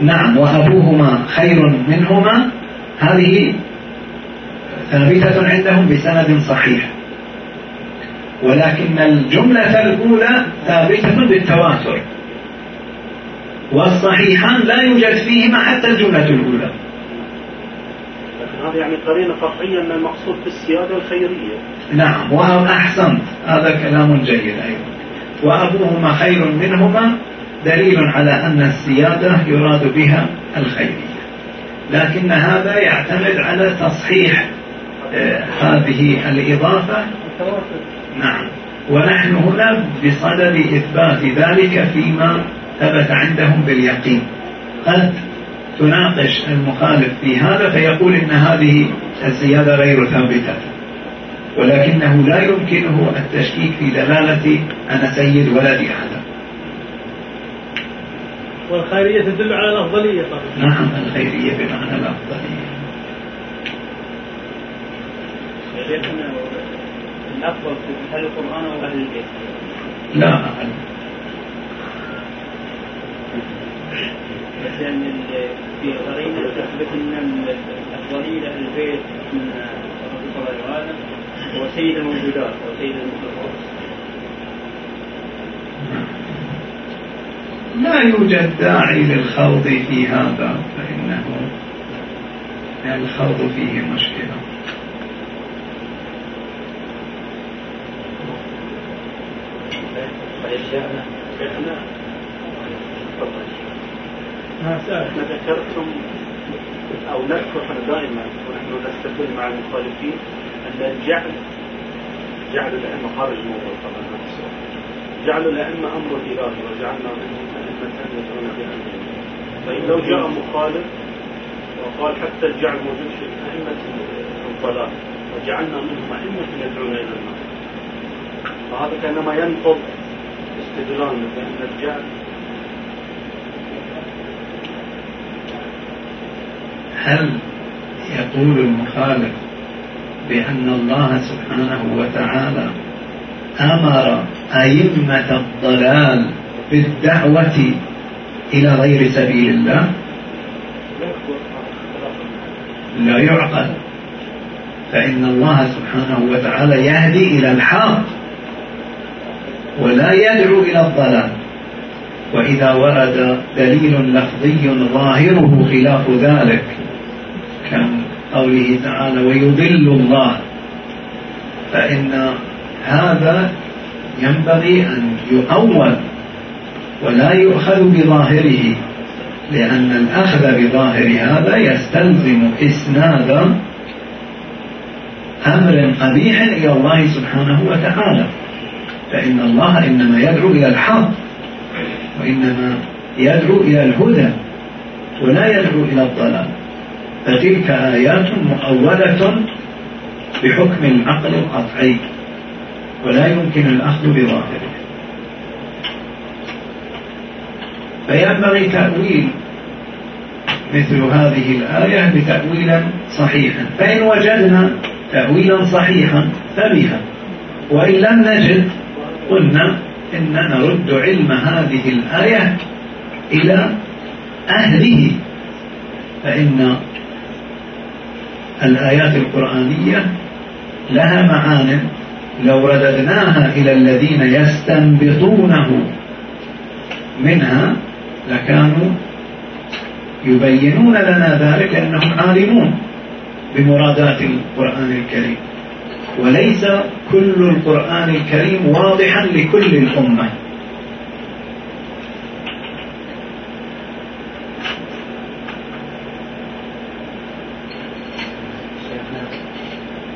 نعم وأبوهما خير منهما. هذه ثابتة عندهم بسند صحيح. ولكن الجملة الأولى ثابتة بالتواتر. والصحيحان لا يوجد فيهما حتى الجملة الأولى. هذا يعني قرينة قطعية أن المقصود بالسيادة الخيرية. نعم وأحسنت هذا كلام جيد أيضا. وأبوهما خير منهما دليل على أن السيادة يراد بها الخيرية. لكن هذا يعتمد على تصحيح آه، هذه الإضافة. نعم. ونحن هنا بصدد إثبات ذلك فيما ثبت عندهم باليقين. قد تناقش المخالف في هذا فيقول إن هذه الزيادة غير ثابتة. ولكنه لا يمكنه التشكيك في دلالة أنا سيد ولد آدم. والخيرية تدل على الأفضلية طبعا نعم الخيرية بمعنى الأفضلية. شيخنا الأفضل في القرآن أو أهل البيت؟ لا. أعلم ال- في أن الأفضلية لأهل البيت من الرسول صلى الله عليه وسلم هو سيد الموجودات أو سيد المخلوقات. لا يوجد داعي للخوض في هذا فإنه الخوض فيه مشكلة. شيخنا إحنا ذكرتم أو نذكر دائما ونحن نستدل مع المخالفين أن الجعل جعل الأئمة خارج الموضوع طبعا جعل الأئمة أمر إلهي وجعلنا منهم أئمة يدعون بأمرهم. طيب لو جاء مخالف وقال حتى الجعل موجود في ائمه الضلال وجعلنا منهم أئمة يدعون إلى النار. فهذا كانما ينقض استدلالنا بأن الجعل هل يقول المخالف بأن الله سبحانه وتعالى أمر أئمة الضلال بالدعوة إلى غير سبيل الله؟ لا يعقل. فإن الله سبحانه وتعالى يهدي إلى الحق ولا يدعو إلى الضلال. وإذا ورد دليل لفظي ظاهره خلاف ذلك كان قوله تعالى ويضل الله. فإن هذا ينبغي أن يؤول ولا يؤخذ بظاهره لأن الأخذ بظاهر هذا يستلزم إسناد أمر قبيح إلى الله سبحانه وتعالى. فإن الله إنما يدعو إلى الحق وإنما يدعو إلى الهدى ولا يدعو إلى الضلال. فتلك آيات مؤولة بحكم العقل القطعي ولا يمكن الأخذ بظاهره. فينبغي تأويل مثل هذه الآية بتأويلا صحيحا. فإن وجدنا تأويلا صحيحا فبها وإن لم نجد قلنا إن نرد علم هذه الآية إلى أهله فإن الآيات القرآنية لها معان. لو رددناها إلى الذين يستنبطونه منها لكانوا يبينون لنا ذلك لأنهم عالمون بمرادات القرآن الكريم. وليس كل القرآن الكريم واضحا لكل الأمة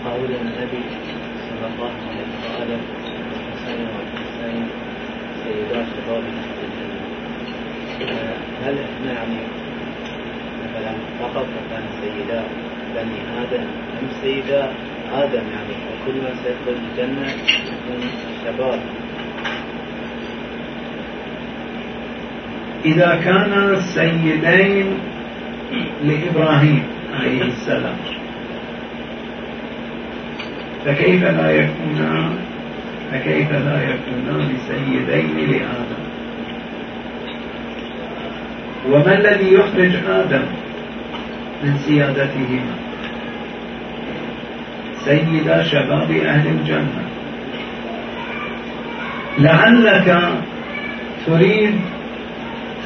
قول النبي صلى الله عليه وآله الحسن والحسين سيدا شباب هل إحنا يعني مثلا فقط كان سيدا بني آدم أم سيدا آدم يعني كل من سيدخل الجنة يكون شباب إذا كان السيدين لإبراهيم عليه السلام. فكيف لا يكون فكيف لا يكونان سيدين لآدم؟ وما الذي يخرج آدم من سيادتهما؟ سيد شباب أهل الجنة. لعلك تريد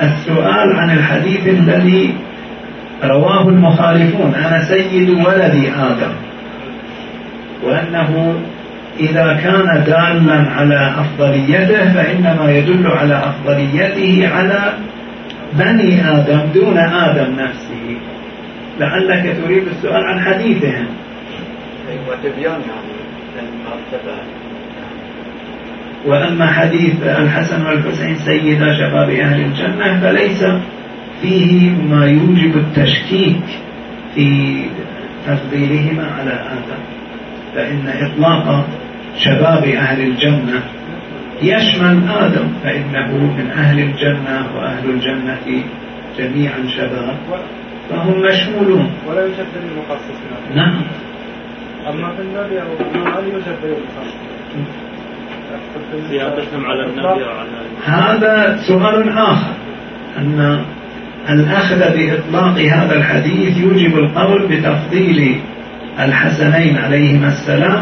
السؤال عن الحديث الذي رواه المخالفون أنا سيد ولد آدم. وأنه إذا كان دالا على أفضليته فإنما يدل على أفضليته على بني آدم دون آدم نفسه. لعلك تريد السؤال عن حديثهم. وتبيان يعني المرتبة وأما حديث الحسن والحسين سيدا شباب أهل الجنة فليس فيه ما يوجب التشكيك في تفضيلهما على آدم فإن إطلاق شباب أهل الجنة يشمل آدم فإنه من أهل الجنة وأهل الجنة جميعا شباب. فهم مشمولون. ولا يوجد دليل مخصص نعم. أما في النبي أو النبي يوجد دليل مخصص هذا سؤال آخر أن الأخذ بإطلاق هذا الحديث يوجب القول بتفضيل الحسنين عليهما السلام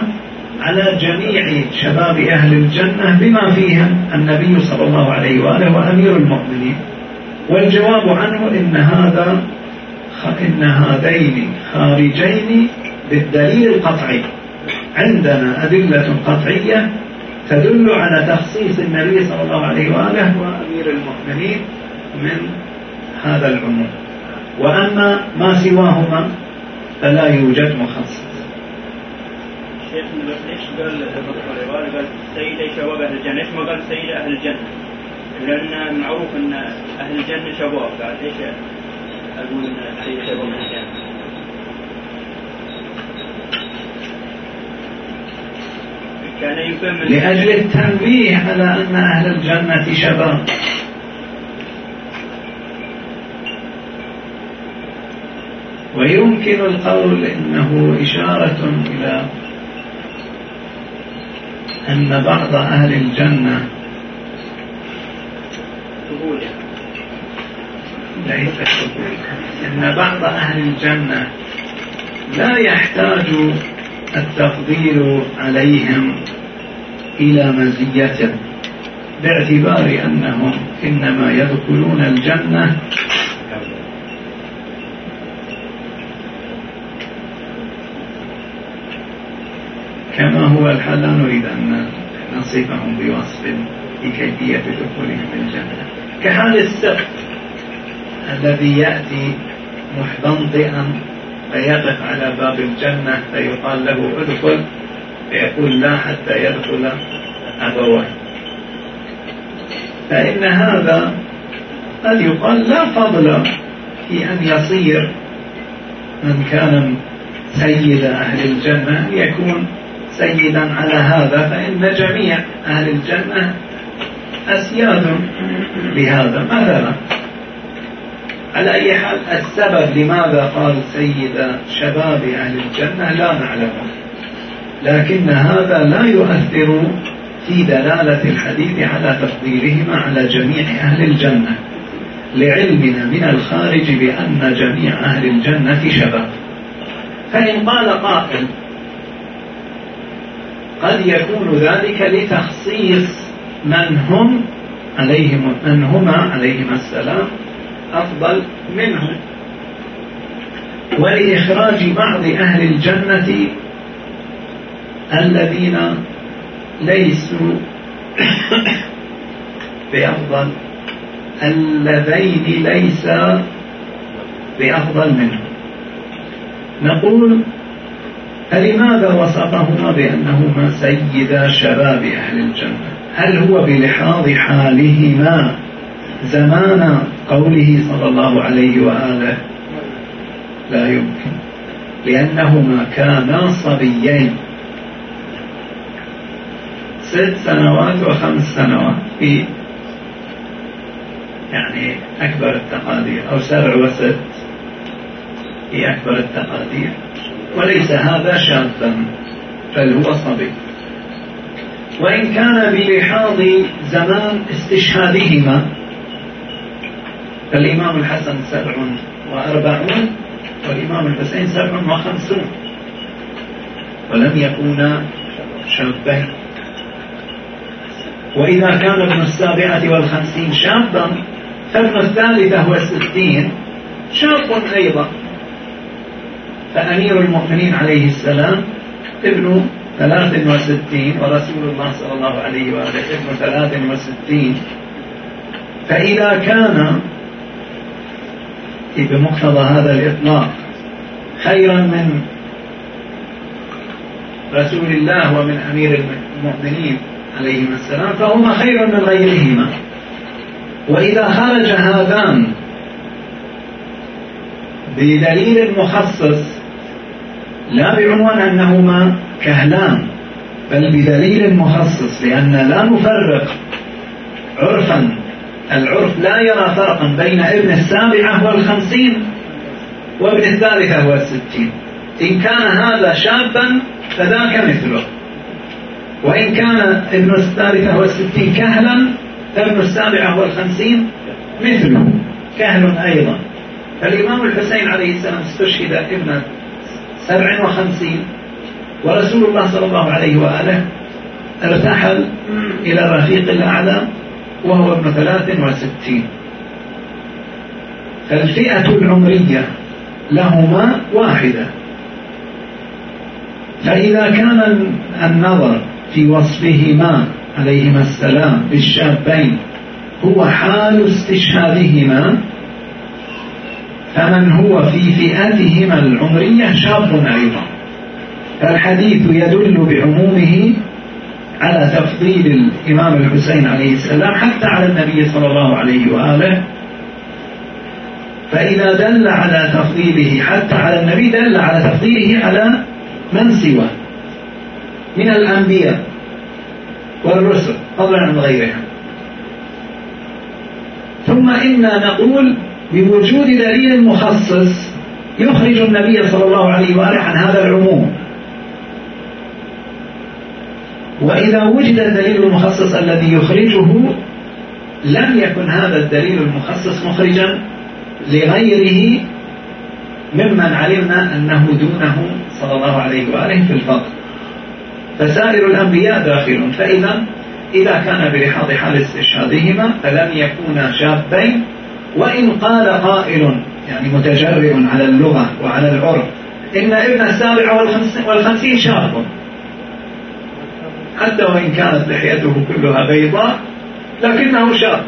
على جميع شباب أهل الجنة بما فيهم النبي صلى الله عليه وآله وأمير المؤمنين. والجواب عنه إن هذا إن هذين خارجين بالدليل القطعي. عندنا أدلة قطعية تدل على تخصيص النبي صلى الله عليه وآله وأمير المؤمنين من هذا العموم. وأما ما سواهما فلا يوجد مخصص. شيخ ليش قال قال سيدة شباب أهل الجنة. ليش ما قال؟ سيدة أهل الجنة. لأن معروف أن أهل الجنة شباب. قال ليش أقول سيدة شباب أهل الجنة كان يفهم لأجل التنبيه على أن أهل الجنة شباب. ويمكن القول إنه إشارة إلى أن بعض أهل الجنة ليس أن بعض أهل الجنة لا يحتاج التفضيل عليهم إلى مزية باعتبار أنهم إنما يدخلون الجنة. كما هو نريد أن نصفهم بوصف في كيفية دخولهم الجنة. كحال السقف الذي يأتي محتنطئا فيقف على باب الجنة فيقال له ادخل. فيقول لا حتى يدخل أبواه. فإن هذا قد يقال لا فضل في أن يصير من كان سيد أهل الجنة. يكون سيدا على هذا فإن جميع أهل الجنة أسياد لهذا مثلا على أي حال السبب لماذا قال سيد شباب أهل الجنة لا نعلمه لكن هذا لا يؤثر في دلالة الحديث على تفضيلهما على جميع أهل الجنة لعلمنا من الخارج بأن جميع أهل الجنة شباب. فإن قال قائل قد يكون ذلك لتخصيص من هم عليهم من هما عليهما السلام أفضل منهم ولإخراج بعض أهل الجنة الذين ليسوا بأفضل اللذين ليسا بأفضل منهم نقول فلماذا وصفهما بأنهما سيدا شباب أهل الجنة؟ هل هو بلحاظ حالهما زمان قوله صلى الله عليه وآله لا يمكن لأنهما كانا صبيين. ست سنوات وخمس سنوات في يعني أكبر التقادير أو سبع وست في أكبر التقادير. وليس هذا شابا بل هو صبي. وإن كان بلحاظ زمان استشهادهما فالإمام الحسن سبع وأربعون والإمام الحسين سبع وخمسون. ولم يكونا شابين وإذا كان ابن السابعة والخمسين شابا فابن الثالثة والستين شاب أيضا. فأمير المؤمنين عليه السلام ابن ثلاث وستين ورسول الله صلى الله عليه وآله ابن ثلاث وستين. فإذا كان بمقتضى هذا الإطلاق. خيرا من رسول الله ومن أمير المؤمنين عليهما السلام فهما خير من غيرهما. وإذا خرج هذان بدليل مخصص لا بعنوان أنهما كهلان بل بدليل مخصص لأن لا نفرق عرفا العرف لا يرى فرقا بين ابن السابعة والخمسين وابن الثالثة والستين. إن كان هذا شابا فذاك مثله. وإن كان ابن الثالثة والستين كهلا فابن السابعة والخمسين مثله. كهل أيضا. فالإمام الحسين عليه السلام استشهد ابن سبع وخمسين ورسول الله صلى الله عليه وآله ارتحل إلى الرفيق الأعلى وهو ابن ثلاث وستين. فالفئة العمرية لهما واحدة. فإذا كان النظر في وصفهما عليهما السلام بالشابين هو حال استشهادهما فمن هو في فئاتهما العمرية شاب أيضا. فالحديث يدل بعمومه على تفضيل الإمام الحسين عليه السلام حتى على النبي صلى الله عليه وآله. فإذا دل على تفضيله حتى على النبي دل على تفضيله على من سوى من الأنبياء والرسل فضلا عن غيرهم. ثم إنا نقول بوجود دليل مخصص يخرج النبي صلى الله عليه وآله عن هذا العموم. وإذا وجد الدليل المخصص الذي يخرجه لم يكن هذا الدليل المخصص مخرجا لغيره ممن علمنا أنه دونه صلى الله عليه وآله في الفضل. فسائر الأنبياء داخل. فإذا إذا كان برحاض حال استشهادهما فلم يكونا شابين وإن قال قائل يعني متجرئ على اللغة وعلى العرف إن ابن السابع والخمسين شاب. حتى وإن كانت لحيته كلها بيضاء لكنه شاب.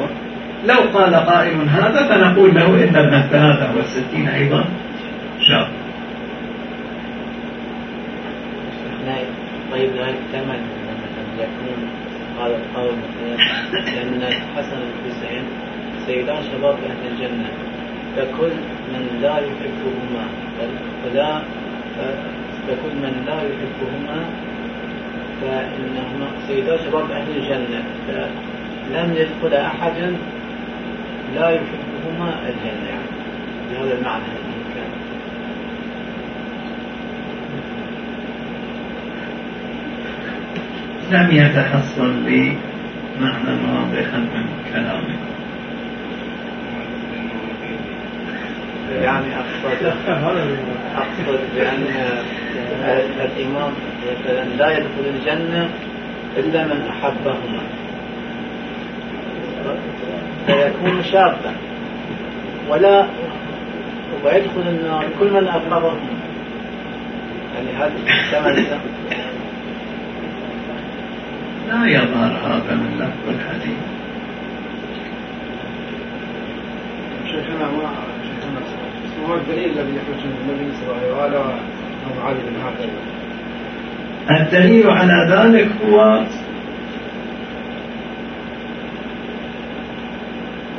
لو قال قائل هذا فنقول له إن ابن الثلاثة والستين أيضا شاب. طيب نائب ثمن يكون هذا القول لأن الحسن الحسين سيدان شباب أهل الجنة فكل من لا يحبهما فلا فكل من لا يحبهما فإنهما سيدا شباب أهل الجنة فلم يدخل أحدا لا يحبهما الجنة. يعني بهذا المعنى لم يتحصل لي معنى واضحا من كلامك. يعني أقصد أقصد بأن الإمام مثلا لا يدخل الجنة إلا من أحبهما. فيكون شابا. ولا ويدخل النار كل من أبغضهم يعني هذا ثمن لا يظهر هذا من لفظ الحديث. شيخنا ما الدليل الذي النبي صلى الله عليه الدليل على ذلك هو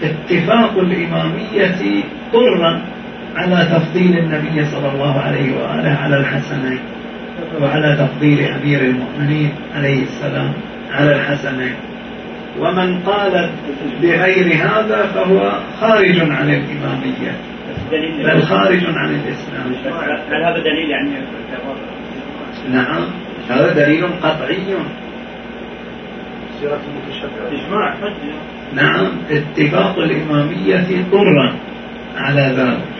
اتفاق الإمامية طرا على تفضيل النبي صلى الله عليه وآله على الحسنين وعلى تفضيل أمير المؤمنين عليه السلام على الحسنين. ومن قال بغير هذا فهو خارج عن الإمامية. بل خارج عن الإسلام. هل هذا دليل يعني نعم. هذا دليل قطعي. إجماع نعم. اتفاق الإمامية طرا على ذلك.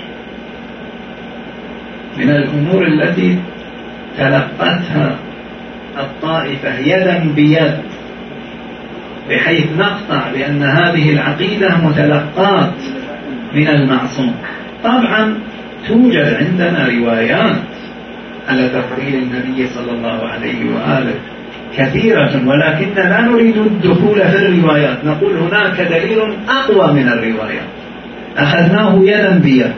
من الأمور التي تلقتها الطائفة يدا بيد بحيث نقطع بأن هذه العقيدة متلقات من المعصوم. طبعا توجد عندنا روايات على تفضيل النبي صلى الله عليه وآله كثيرة ولكن لا نريد الدخول في الروايات. نقول هناك دليل أقوى من الروايات. أخذناه يدا بيد.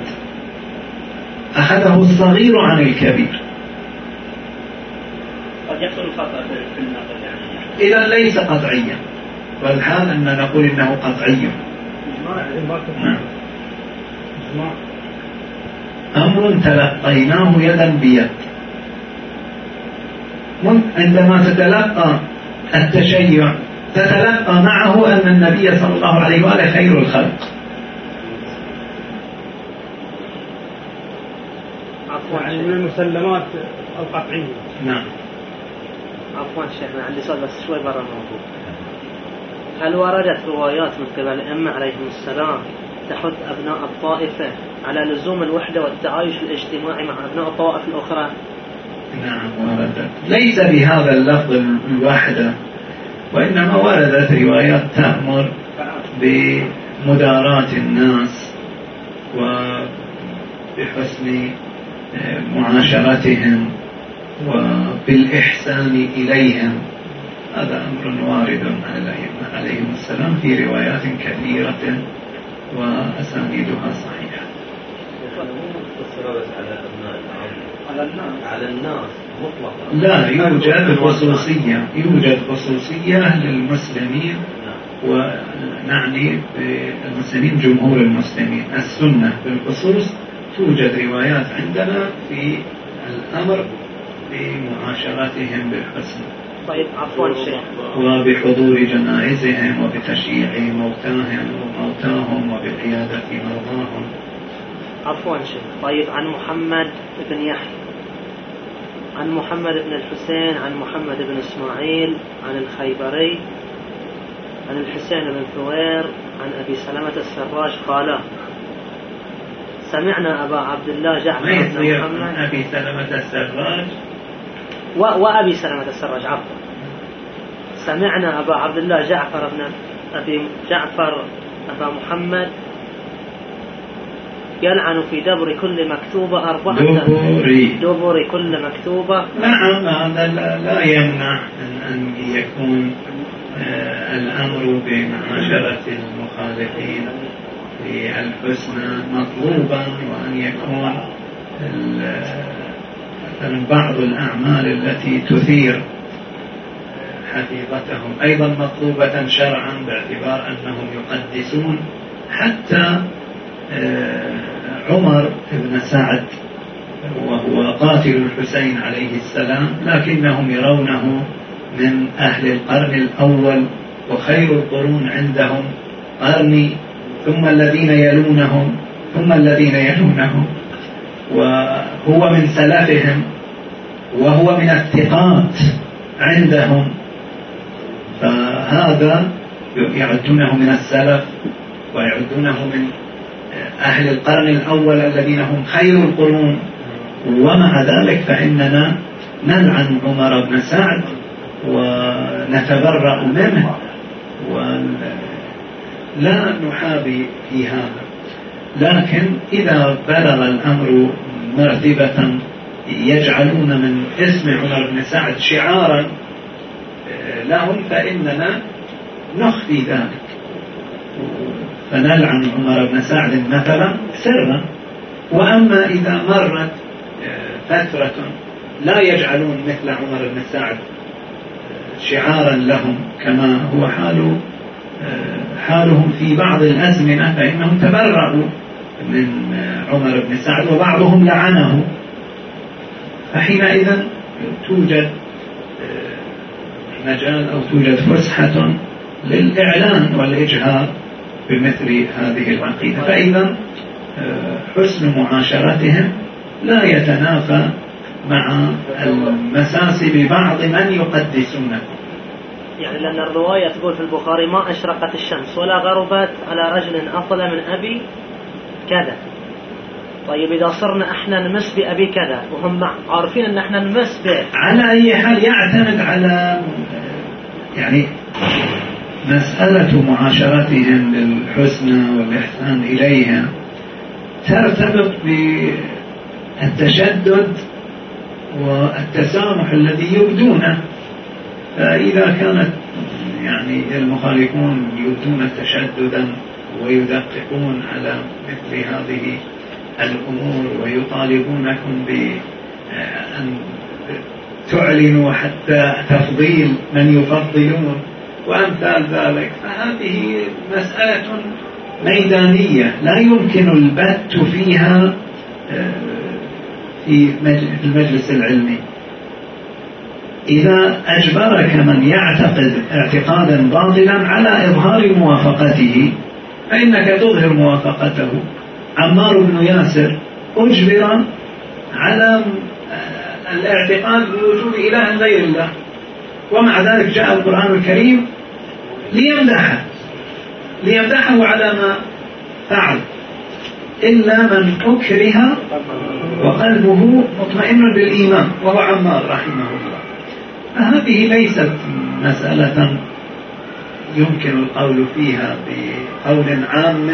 أخذه الصغير عن الكبير. قد يحصل الخطأ في النقل يعني. إذا ليس قطعيا. والحال أن نقول إنه قطعي. نعم. أمر تلقيناه يدا بيد. عندما تتلقى التشيع تتلقى معه أن النبي صلى الله عليه وآله خير الخلق. يعني من المسلمات القطعية نعم. عفوا شيخنا عندي سؤال بس شوي برا الموضوع. هل وردت روايات من قبل الأئمة عليهم السلام تحث أبناء الطائفة على لزوم الوحدة والتعايش الاجتماعي مع أبناء الطوائف الأخرى. نعم وردت ليس بهذا اللفظ الوحدة وإنما وردت روايات تأمر بمداراة الناس بحسن آه، معاشرتهم وبالإحسان إليهم. هذا أمر وارد عليهم السلام في روايات كثيرة. وأسانيدها صحيحة. على الناس. على الناس مطلقا. لا يوجد خصوصية يوجد خصوصية للمسلمين نعم. ونعني بالمسلمين جمهور المسلمين. السنة بالخصوص توجد روايات عندنا في الأمر بمعاشرتهم بالحسن. طيب عفوا شيخ وبحضور جنائزهم وبتشييع موتاهم وموتاهم وبقيادة مرضاهم. عفوا شيخ طيب عن محمد بن يحيى. عن محمد بن الحسين عن محمد بن إسماعيل عن الخيبري عن الحسين بن ثوير عن أبي سلمة السراج قال سمعنا أبا عبد الله جعفر بن محمد. أبي سلمة السراج. وأبي سلمة السراج عفوا. سمعنا أبا عبد الله جعفر بن أبي جعفر أبا محمد. يلعن في دبر كل مكتوبة أربعة. دبر دبر كل مكتوبة. نعم هذا لا يمنع أن يكون آه، الأمر بمعاشرة المخالفين للحسنى مطلوبا وأن يكون مثلا بعض الأعمال التي تثير حقيقتهم أيضا مطلوبة شرعا باعتبار أنهم يقدسون. حتى آه، عمر بن سعد وهو قاتل الحسين عليه السلام لكنهم يرونه من أهل القرن الأول وخير القرون عندهم قرني ثم الذين يلونهم ثم الذين يلونهم. وهو من سلفهم وهو من الثقات عندهم. فهذا يعدونه من السلف ويعدونه من أهل القرن الأول الذين هم خير القرون. ومع ذلك فإننا نلعن عمر بن سعد ونتبرأ منه. ولا نحابي في هذا. لكن إذا بلغ الأمر مرتبة يجعلون من اسم عمر بن سعد شعارا لهم فإننا نخفي ذلك. فنلعن عمر بن سعد مثلا سرا. وأما إذا مرت فترة لا يجعلون مثل عمر بن سعد شعارا لهم كما هو حال حالهم في بعض الأزمنة فإنهم تبرأوا من عمر بن سعد وبعضهم لعنه. فحينئذ توجد مجال أو توجد فسحة للإعلان والإجهار بمثل هذه العقيدة. فإذا آه، حسن معاشرتهم لا يتنافى مع المساس ببعض من يقدسونه يعني لأن الرواية تقول في البخاري ما أشرقت الشمس ولا غربت على رجل أفضل من أبي كذا. طيب إذا صرنا إحنا نمس بأبي كذا وهم عارفين أن إحنا نمس به. على أي حال يعتمد على يعني مسألة معاشرتهم بالحسنى والإحسان إليها ترتبط بالتشدد والتسامح الذي يبدونه. فإذا كانت يعني المخالفون يبدون تشددا ويدققون على مثل هذه الأمور ويطالبونكم بأن تعلنوا حتى تفضيل من يفضلون. وأمثال ذلك. فهذه مسألة ميدانية. لا يمكن البت فيها آه، في المجلس العلمي. إذا أجبرك من يعتقد اعتقادا باطلا على إظهار موافقته فإنك تظهر موافقته. عمار بن ياسر أجبر على الاعتقاد بوجود إله غير الله. ومع ذلك جاء القرآن الكريم ليمدحه. ليمدحه على ما فعل. إلا من أكره وقلبه مطمئن بالإيمان وهو عمار رحمه الله. فهذه ليست مسألة يمكن القول فيها بقول عام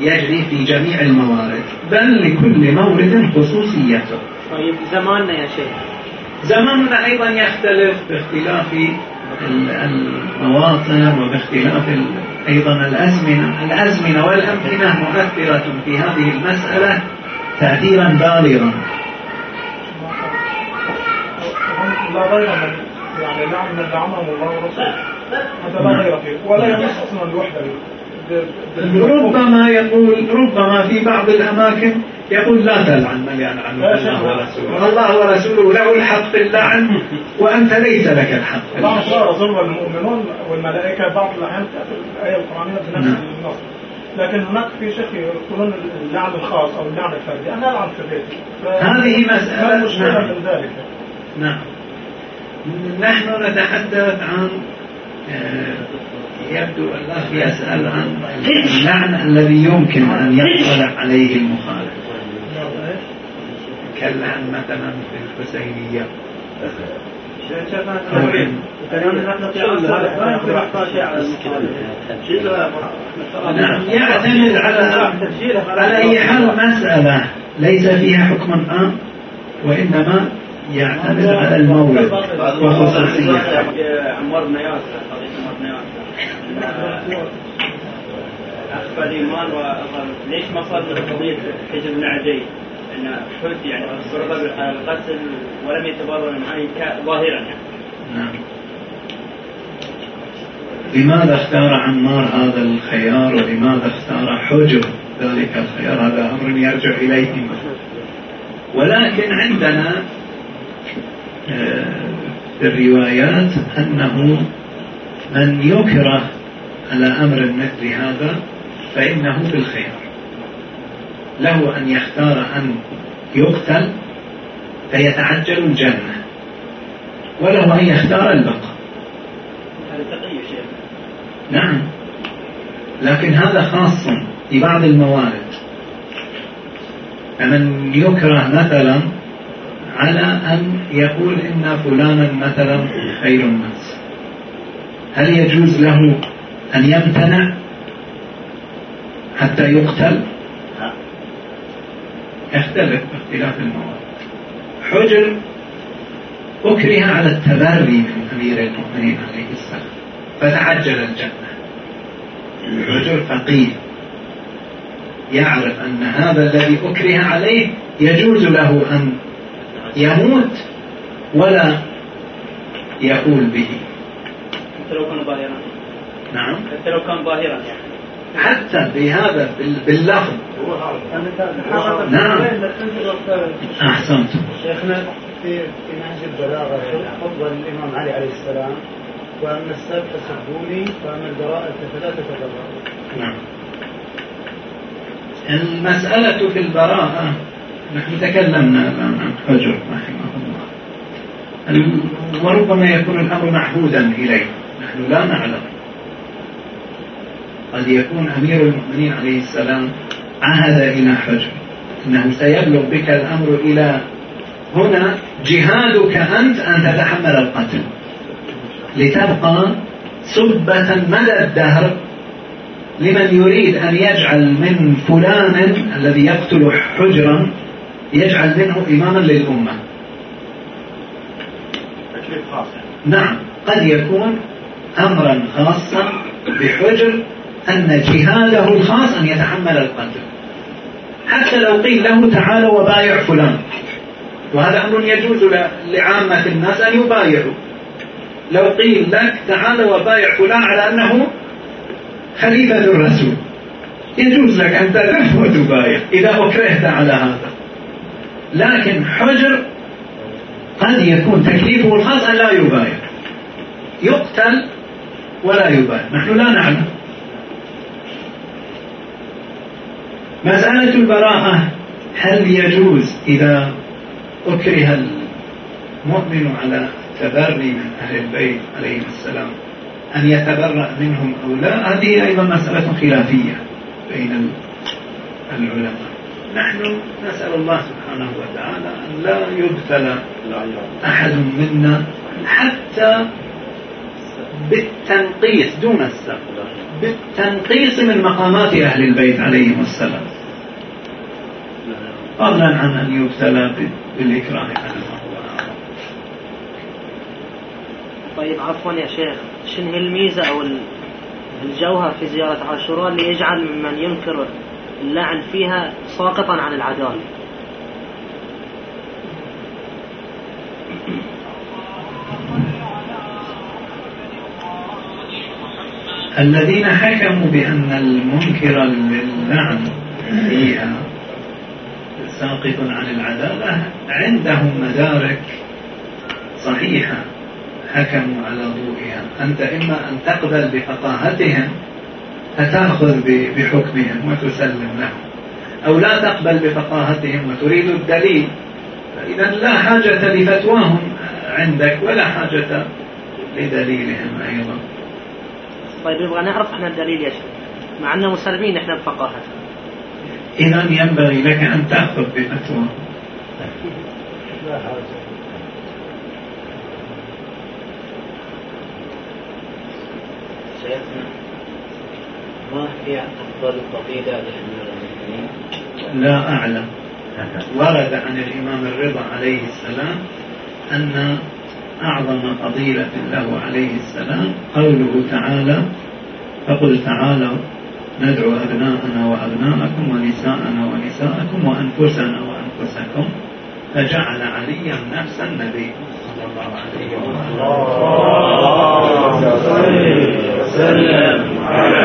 يجري في جميع الموارد بل لكل مورد خصوصيته طيب زماننا يا شيخ. زماننا أيضا يختلف باختلاف المواطن وباختلاف أيضا الأزمنة. الأزمنة والأمكنة مؤثرة في هذه المسألة تأثيرا بالغا. لا غير من يعني نعم من دعمهم الله ورسوله هذا لا غير فيه ولا يمس أصلا الوحدة. ربما يقول ربما في بعض الأماكن يقول لا تلعن من يلعن الله ورسوله. الله ورسوله له الحق في اللعن وأنت ليس لك الحق. في اللعن ظلم المؤمنون والملائكة بعض الأحيان في الآية القرآنية بنفس نعم. النص. لكن هناك في شيخ يقولون اللعن الخاص أو اللعن الفردي. أنا ألعن في بيتي هذه مسألة. نعم. من ذلك؟ نعم. نحن نتحدث عن يبدو الأخ يسأل عن المعنى الذي يمكن أن يطلع عليه المخالف. كاللعن مثلا في الحسينية. نعم يعتمد على على أي حال مسألة ليس فيها حكم عام وإنما يعتمد على المورد وخصوصية عمر بن ياسر ليش ما صار قضية حجب بن عدي أن حد يعني القتل ولم يتبرر معي ظاهرا يعني. نعم. لماذا اختار عمار هذا الخيار ولماذا اختار حجر ذلك الخيار؟ هذا أمر يرجع إليه ولكن عندنا آه، في الروايات أنه من يكره على أمر مثل هذا فإنه بالخير له أن يختار أن يقتل فيتعجل الجنة وله أن يختار البقاء. نعم. لكن هذا خاص في بعض الموارد. فمن يكره مثلا على أن يقول إن فلانا مثلا خير الناس. هل يجوز له أن يمتنع حتى يقتل؟ يختلف باختلاف المواد. حجر أكره على التبري من أمير المؤمنين عليه السلام فتعجل الجنة. حجر فقيه يعرف أن هذا الذي أكره عليه يجوز له أن يموت ولا يقول به. حتى لو كان ظاهرا. نعم. حتى لو كان ظاهرا يعني. حتى بهذا باللفظ. نعم. أحسنت. شيخنا في في نهج البلاغة فضل الإمام علي عليه السلام وأما السب فسبوني وأما البراءة فلا تتبرأوا نعم. المسألة في البراءة نحن تكلمنا عن حجر رحمه الله. وربما يكون الأمر معهودا إليه. نحن لا نعلم. قد يكون أمير المؤمنين عليه السلام عهد إلى حجر أنه سيبلغ بك الأمر إلى هنا. جهادك أنت أن تتحمل القتل. لتبقى سبة مدى الدهر لمن يريد أن يجعل من فلان الذي يقتل حجرا يجعل منه إماما للأمة. نعم قد يكون أمرا خاصا بحجر أن جهاده الخاص أن يتحمل القتل حتى لو قيل له تعال وبايع فلان. وهذا أمر يجوز لعامة الناس أن يبايعوا. لو قيل لك تعال وبايع فلان على أنه خليفة الرسول. يجوز لك أن تذهب وتبايع إذا أكرهت على هذا. لكن حجر قد يكون تكليفه الخاص أن لا يبايع. يقتل ولا يبايع نحن لا نعلم. مسألة البراءة هل يجوز إذا أكره المؤمن على التبري من أهل البيت عليهم السلام أن يتبرأ منهم أو لا؟ هذه أيضا مسألة خلافية بين العلماء. نحن نسأل الله سبحانه وتعالى أن لا يبتلى أحد منا حتى بالتنقيص دون السب بالتنقيص من مقامات أهل البيت عليهم السلام. فضلا عن أن يبتلى بالإكراه على طيب عفوا يا شيخ. شنو هي الميزة أو الجوهر في زيارة عاشوراء اللي يجعل من ينكر اللعن فيها ساقطا عن العدالة؟ الذين حكموا بأن المنكر للعن فيها ساقط عن العدالة عندهم مدارك صحيحة حكموا على ضوئها. أنت إما أن تقبل بفقاهتهم فتأخذ بحكمهم وتسلم لهم. أو لا تقبل بفقاهتهم وتريد الدليل فإذا لا حاجة لفتواهم عندك ولا حاجة لدليلهم أيضا. طيب نبغى نعرف إحنا الدليل يا شيخ. مع أننا مسلمين إحنا بفقاهتهم إذا ينبغي لك أن تأخذ بفتواهم لا حاجة شيخنا ما هي أفضل فضيلة لأمير المؤمنين؟ لا أعلم. ورد عن الإمام الرضا عليه السلام أن أعظم فضيلة له عليه السلام قوله تعالى فقل تعالوا ندعو أبناءنا وأبناءكم ونساءنا ونساءكم وأنفسنا وأنفسكم فجعل عليا نفس النبي صلى الله عليه وسلم. وسلم على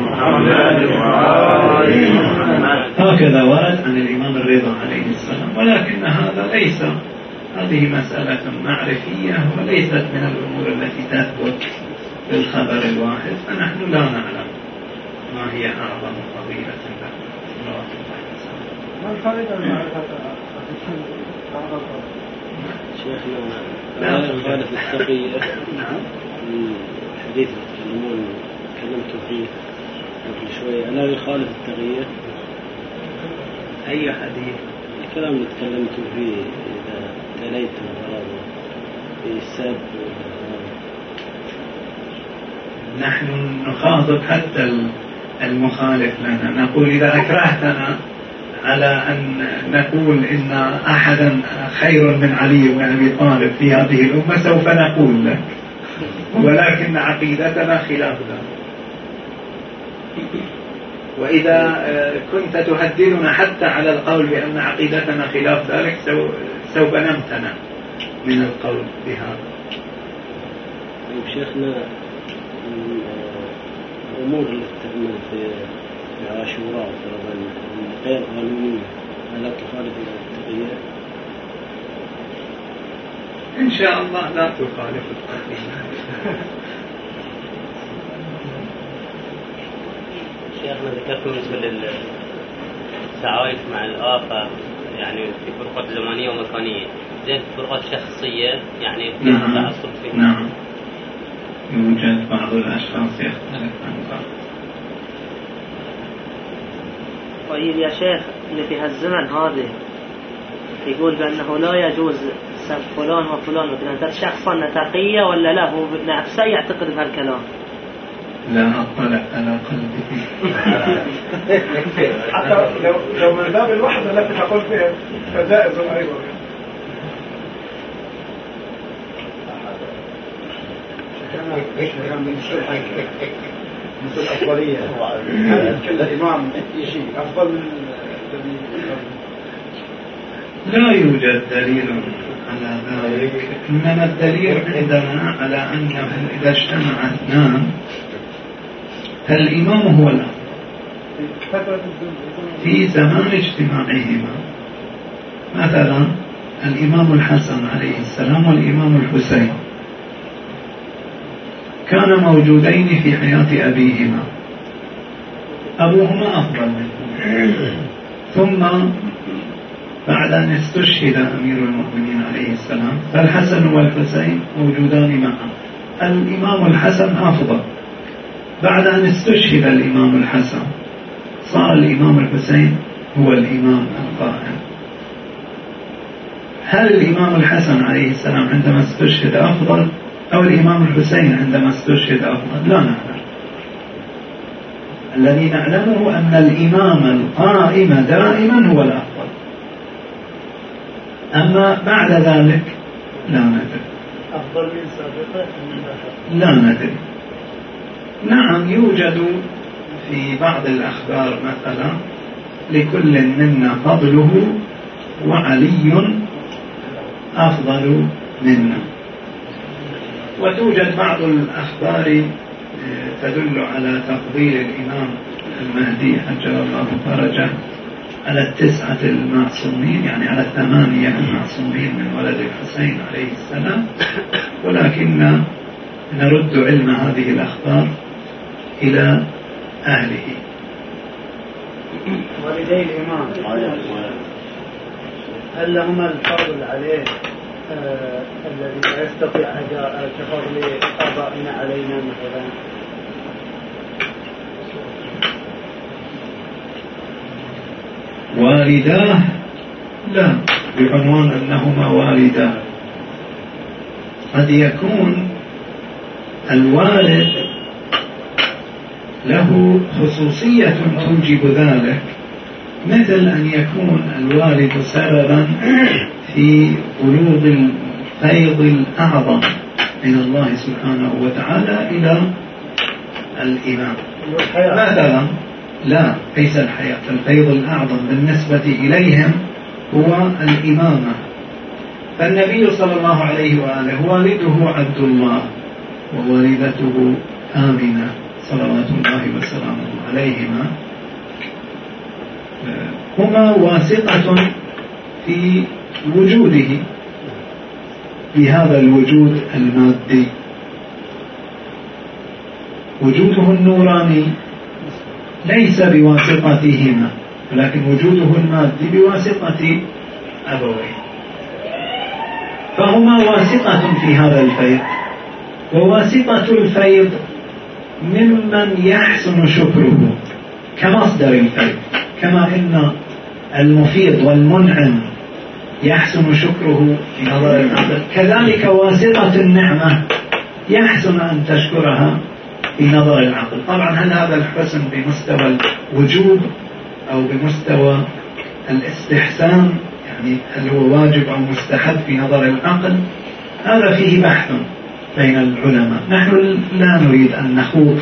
محمد هكذا ورد عن الإمام الرضا عليه السلام ولكن هذا ليس هذه مسألة معرفية وليست من الأمور التي تثبت في الخبر الواحد فنحن لا نعلم ما هي أعظم فضيلة له ما الفائدة من معرفة التقية نعم. الحديث اللي تكلمتوا فيه قبل شوي. ألا يخالف التقية أي حديث؟ الكلام اللي تكلمتوا فيه نحن نخاطب حتى المخالف لنا. نقول إذا أكرهتنا على أن نقول إن أحدا خير من علي بن أبي طالب في هذه الأمة سوف نقول لك. ولكن عقيدتنا خلاف ذلك. وإذا آه، كنت تهددنا حتى على القول بأن عقيدتنا خلاف ذلك سوف نمتنع من القول بهذا. طيب شيخنا الأمور اللي تتعمل في في عاشوراء فرضا غير قانونية ألا تخالف التقية؟ إن شاء الله لا تخالف التقية. شيخنا ذكرت بالنسبة للتعايش مع الآخر يعني في فرقة زمانية ومكانية زين فرقة شخصية يعني في نعم. نعم يوجد بعض الأشخاص يختلف عن بعض طيب يا شيخ اللي في هالزمن هذا يقول بأنه لا يجوز سب فلان وفلان مثلا شخصا نتقية ولا لا؟ هو نفسه يعتقد بهالكلام. لا أطلع على قلبه حتى لو لو من باب الوحدة التي تقول فيها فجائز أيضا. مثل الأفضلية كل إمام أفضل من لا يوجد دليل على ذلك. إنما الدليل عندنا على أنه إذا اجتمع اثنان فالإمام هو الأفضل. في زمان اجتماعهما مثلا الإمام الحسن عليه السلام والإمام الحسين كان موجودين في حياة أبيهما. أبوهما أفضل منهما. ثم بعد أن استشهد أمير المؤمنين عليه السلام فالحسن والحسين موجودان معا. الإمام الحسن أفضل. بعد أن استشهد الإمام الحسن صار الإمام الحسين هو الإمام القائم. هل الإمام الحسن عليه السلام عندما استشهد أفضل أو الإمام الحسين عندما استشهد أفضل؟ لا نعلم. الذي نعلمه أن الإمام القائم دائما هو الأفضل. أما بعد ذلك لا ندري. أفضل من سابقه لا ندري. نعم يوجد في بعض الأخبار مثلا لكل منا فضله وعلي أفضل منا. وتوجد بعض الأخبار آه، تدل على تفضيل الإمام المهدي عجل الله فرجه على التسعة المعصومين يعني على الثمانية المعصومين من ولد الحسين عليه السلام. ولكن نرد علم هذه الأخبار إلى أهله. والدي الإمام هل لهما الفضل عليه آه الذي لا يستطيع أداء كفضل آبائنا علينا مثلا؟ والداه لا بعنوان أنهما والداه قد يكون الوالد له خصوصية توجب ذلك مثل أن يكون الوالد سببا في بلوغ الفيض الأعظم من الله سبحانه وتعالى إلى الإمام. مثلا لا ليس الحياة الفيض الأعظم بالنسبة إليهم هو الإمامة. فالنبي صلى الله عليه وآله والده عبد الله ووالدته آمنة. صلوات الله وسلامه عليهما هما واثقة في وجوده في هذا الوجود المادي. وجوده النوراني ليس بواسطتهما ولكن وجوده المادي بواسطة أبويه. فهما واسطة في هذا الفيض وواسطة الفيض ممن يحسن شكره. كمصدر الفيض كما إن المفيض والمنعم يحسن شكره في نظر العبد كذلك واسطة النعمة يحسن أن تشكرها في نظر العقل. طبعا هل هذا الحسن بمستوى الوجوب أو بمستوى الاستحسان؟ يعني هل هو واجب أو مستحب في نظر العقل؟ هذا فيه بحث. بين العلماء. نحن لا نريد أن نخوض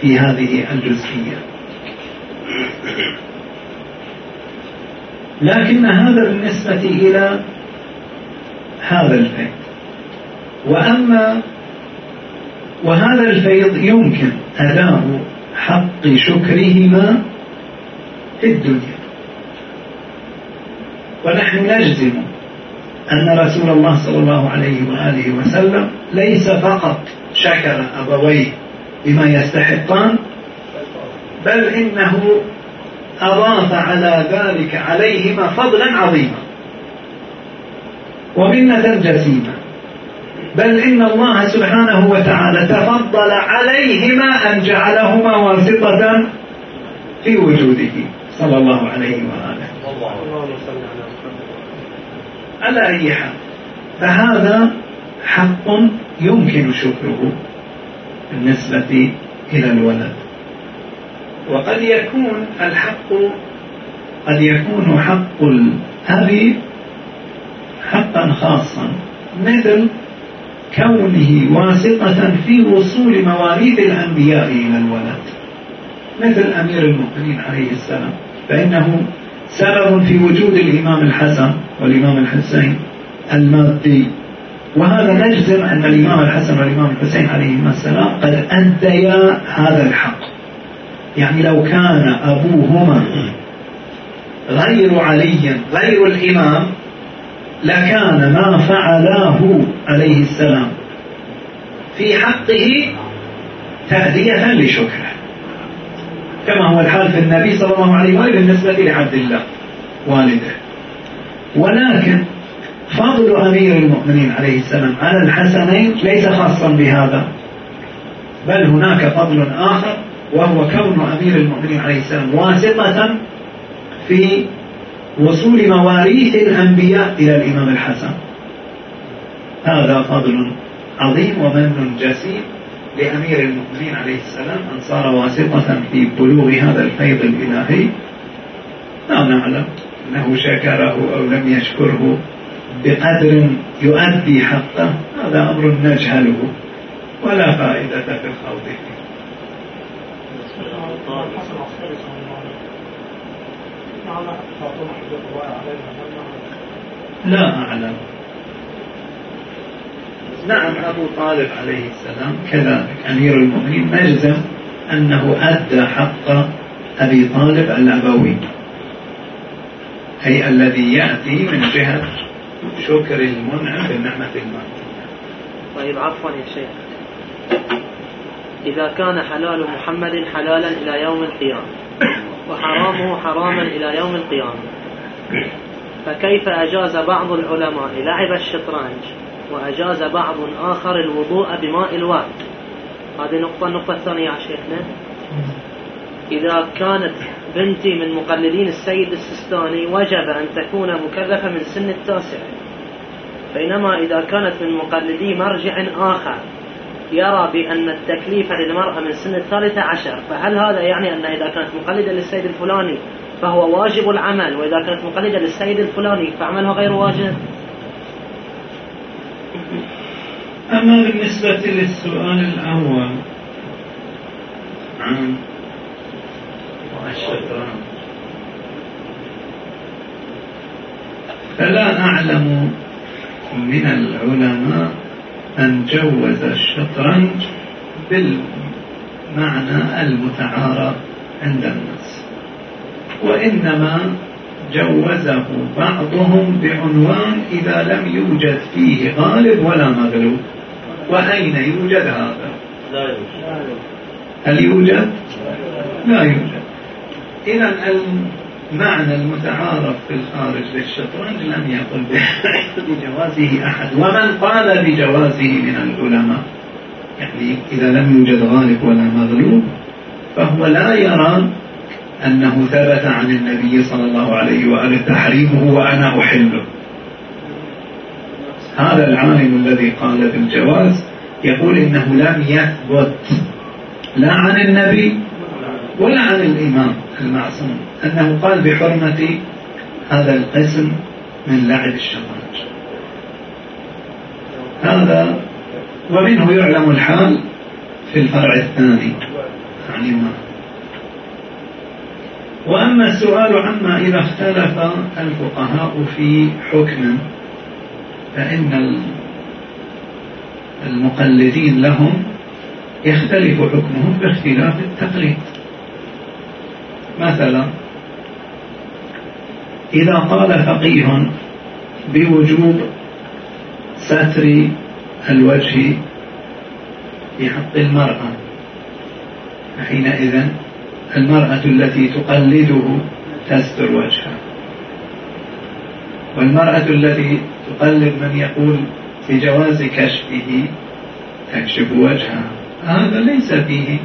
في هذه الجزئية. لكن هذا بالنسبة إلى هذا الفيض. وأما وهذا الفيض يمكن أداء حق شكرهما في الدنيا. ونحن نجزم أن رسول الله صلى الله عليه وآله وسلم ليس فقط شكر أبويه بما يستحقان بل إنه أضاف على ذلك عليهما فضلا عظيما. ومنة جسيمة بل إن الله سبحانه وتعالى تفضل عليهما أن جعلهما واسطة في وجوده. صلى الله عليه وآله. على أي حال فهذا حق يمكن شكره بالنسبة إلى الولد. وقد يكون الحق قد يكون حق الأب حقا خاصا مثل كونه واسطة في وصول مواريث الأنبياء إلى الولد. مثل أمير المؤمنين عليه السلام فإنه سبب في وجود الإمام الحسن والإمام الحسين المادي. وهذا نجزم أن الإمام الحسن والإمام الحسين عليهما السلام قد أديا هذا الحق. يعني لو كان أبوهما غير علي غير الإمام لكان ما فعلاه عليه السلام في حقه تأدية لشكره. كما هو الحال في النبي صلى الله عليه وآله بالنسبة لعبد الله والده. ولكن فضل أمير المؤمنين عليه السلام على الحسنين ليس خاصا بهذا بل هناك فضل آخر وهو كون أمير المؤمنين عليه السلام واسطة في وصول مواريث الأنبياء إلى الإمام الحسن. هذا فضل عظيم ومن جسيم. لأمير المؤمنين عليه السلام أن صار واسطة في بلوغ هذا الفيض الإلهي. لا نعلم أنه شكره أو لم يشكره بقدر يؤدي حقه. هذا أمر نجهله ولا فائدة في الخوض. فيه الحسن العسكري صلى الله عليه وسلم نعم فاطمة حجة الله عليها لا أعلم نعم أبو طالب عليه السلام كذلك. أمير المؤمنين نجزم أنه أدى حق أبي طالب الأبوي أي الذي يأتي من جهة شكر المنعم بالنعمة المعطية طيب عفوا يا شيخ. إذا كان حلال محمد حلالا إلى يوم القيامة وحرامه حراما إلى يوم القيامة فكيف أجاز بعض العلماء لعب الشطرنج وأجاز بعض آخر الوضوء بماء الورد هذه نقطة النقطة الثانية يا شيخنا إذا كانت بنتي من مقلدين السيد السستاني وجب أن تكون مكلفة من سن التاسع. بينما إذا كانت من مقلدي مرجع آخر يرى بأن التكليف للمرأة من سن الثالثة عشر. فهل هذا يعني أن إذا كانت مقلدة للسيد الفلاني فهو واجب العمل وإذا كانت مقلدة للسيد الفلاني فعملها غير واجب؟ أما بالنسبة للسؤال الأول عن الشطرنج فلا أعلم من العلماء أن جوز الشطرنج بالمعنى المتعارف عند الناس وإنما جوزه بعضهم بعنوان إذا لم يوجد فيه غالب ولا مغلوب. وأين يوجد هذا؟ لا يوجد. هل يوجد؟ لا يوجد. إذا المعنى المتعارف في الخارج للشطرنج لم يقل بجوازه أحد. ومن قال بجوازه من العلماء؟ يعني إذا لم يوجد غالب ولا مغلوب فهو لا يرى أنه ثبت عن النبي صلى الله عليه وآله تحريمه وأنا أحله. هذا العالم الذي قال بالجواز يقول إنه لم يثبت لا عن النبي ولا عن الإمام المعصوم أنه قال بحرمة هذا القسم من لعب الشطرنج هذا ومنه يعلم الحال في الفرع الثاني يعني ما وأما السؤال عما إذا اختلف الفقهاء في حكم فإن المقلدين لهم يختلف حكمهم باختلاف التقليد. مثلا إذا قال فقيه بوجوب ستر الوجه في حق المرأة فحينئذ المرأة التي تقلده تستر وجهها. والمرأة التي تقلد من يقول بجواز كشفه تكشف وجهها. هذا ليس فيه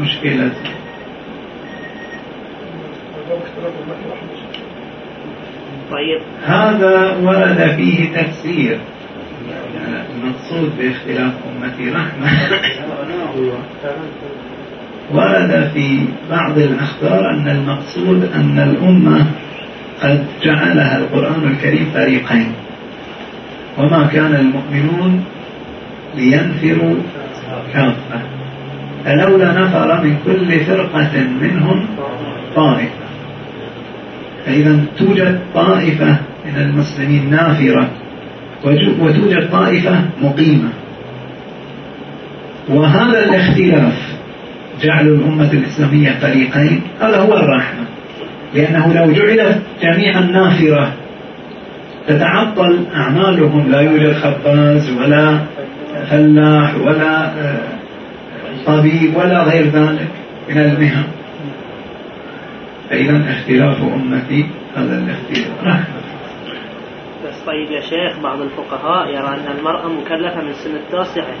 مشكلة. طيب. هذا ورد فيه تفسير. المقصود باختلاف أمتي رحمة. ورد في بعض الأخبار أن المقصود أن الأمة قد جعلها القرآن الكريم فريقين. وما كان المؤمنون لينفروا كافة. فلولا نفر من كل فرقة منهم طائفة. فإذا توجد طائفة من المسلمين نافرة وتوجد طائفة مقيمة. وهذا الاختلاف جعل الأمة الإسلامية فريقين هذا هو الرحمة لأنه لو جعلت جميعا نافرة تتعطل أعمالهم. لا يوجد خباز ولا فلاح ولا آه، طبيب ولا غير ذلك من المهن. فإذا اختلاف أمتي هذا الاختلاف. رحمة بس طيب يا شيخ بعض الفقهاء يرى أن المرأة مكلفة من سن التاسعة.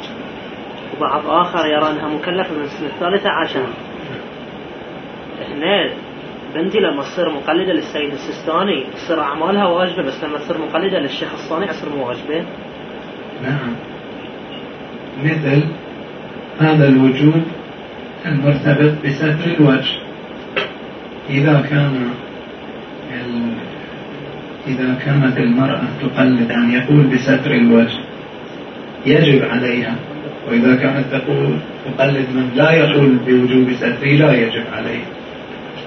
وبعض آخر يرى أنها مكلفة من سن الثالثة عشر هنا بنتي لما تصير مقلدة للسيد السيستاني تصير أعمالها واجبة بس لما تصير مقلدة للشيخ الصانع تصير مو واجبة. نعم. مثل هذا الوجوب المرتبط بستر الوجه. إذا كان إذا كانت المرأة تقلد أن يقول بستر الوجه يجب عليها وإذا كانت تقول تقلد من لا يقول بوجوب ستره لا يجب عليه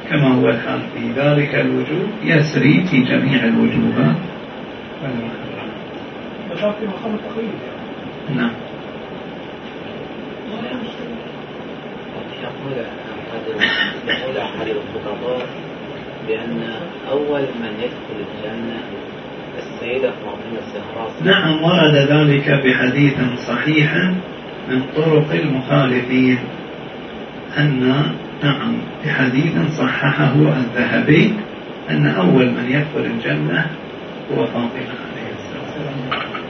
كما هو الحال في ذلك الوجوب يسري في جميع الوجوبات. في مقام التقليد نعم. يقول يقول أحد الخطباء بأن أول من يدخل الجنة السيدة فاطمة الزهراء. نعم ورد ذلك بحديث صحيح من طرق المخالفين أن نعم بحديث صححه الذهبي أن أول من يدخل الجنة هو فاطمة عليه السلام.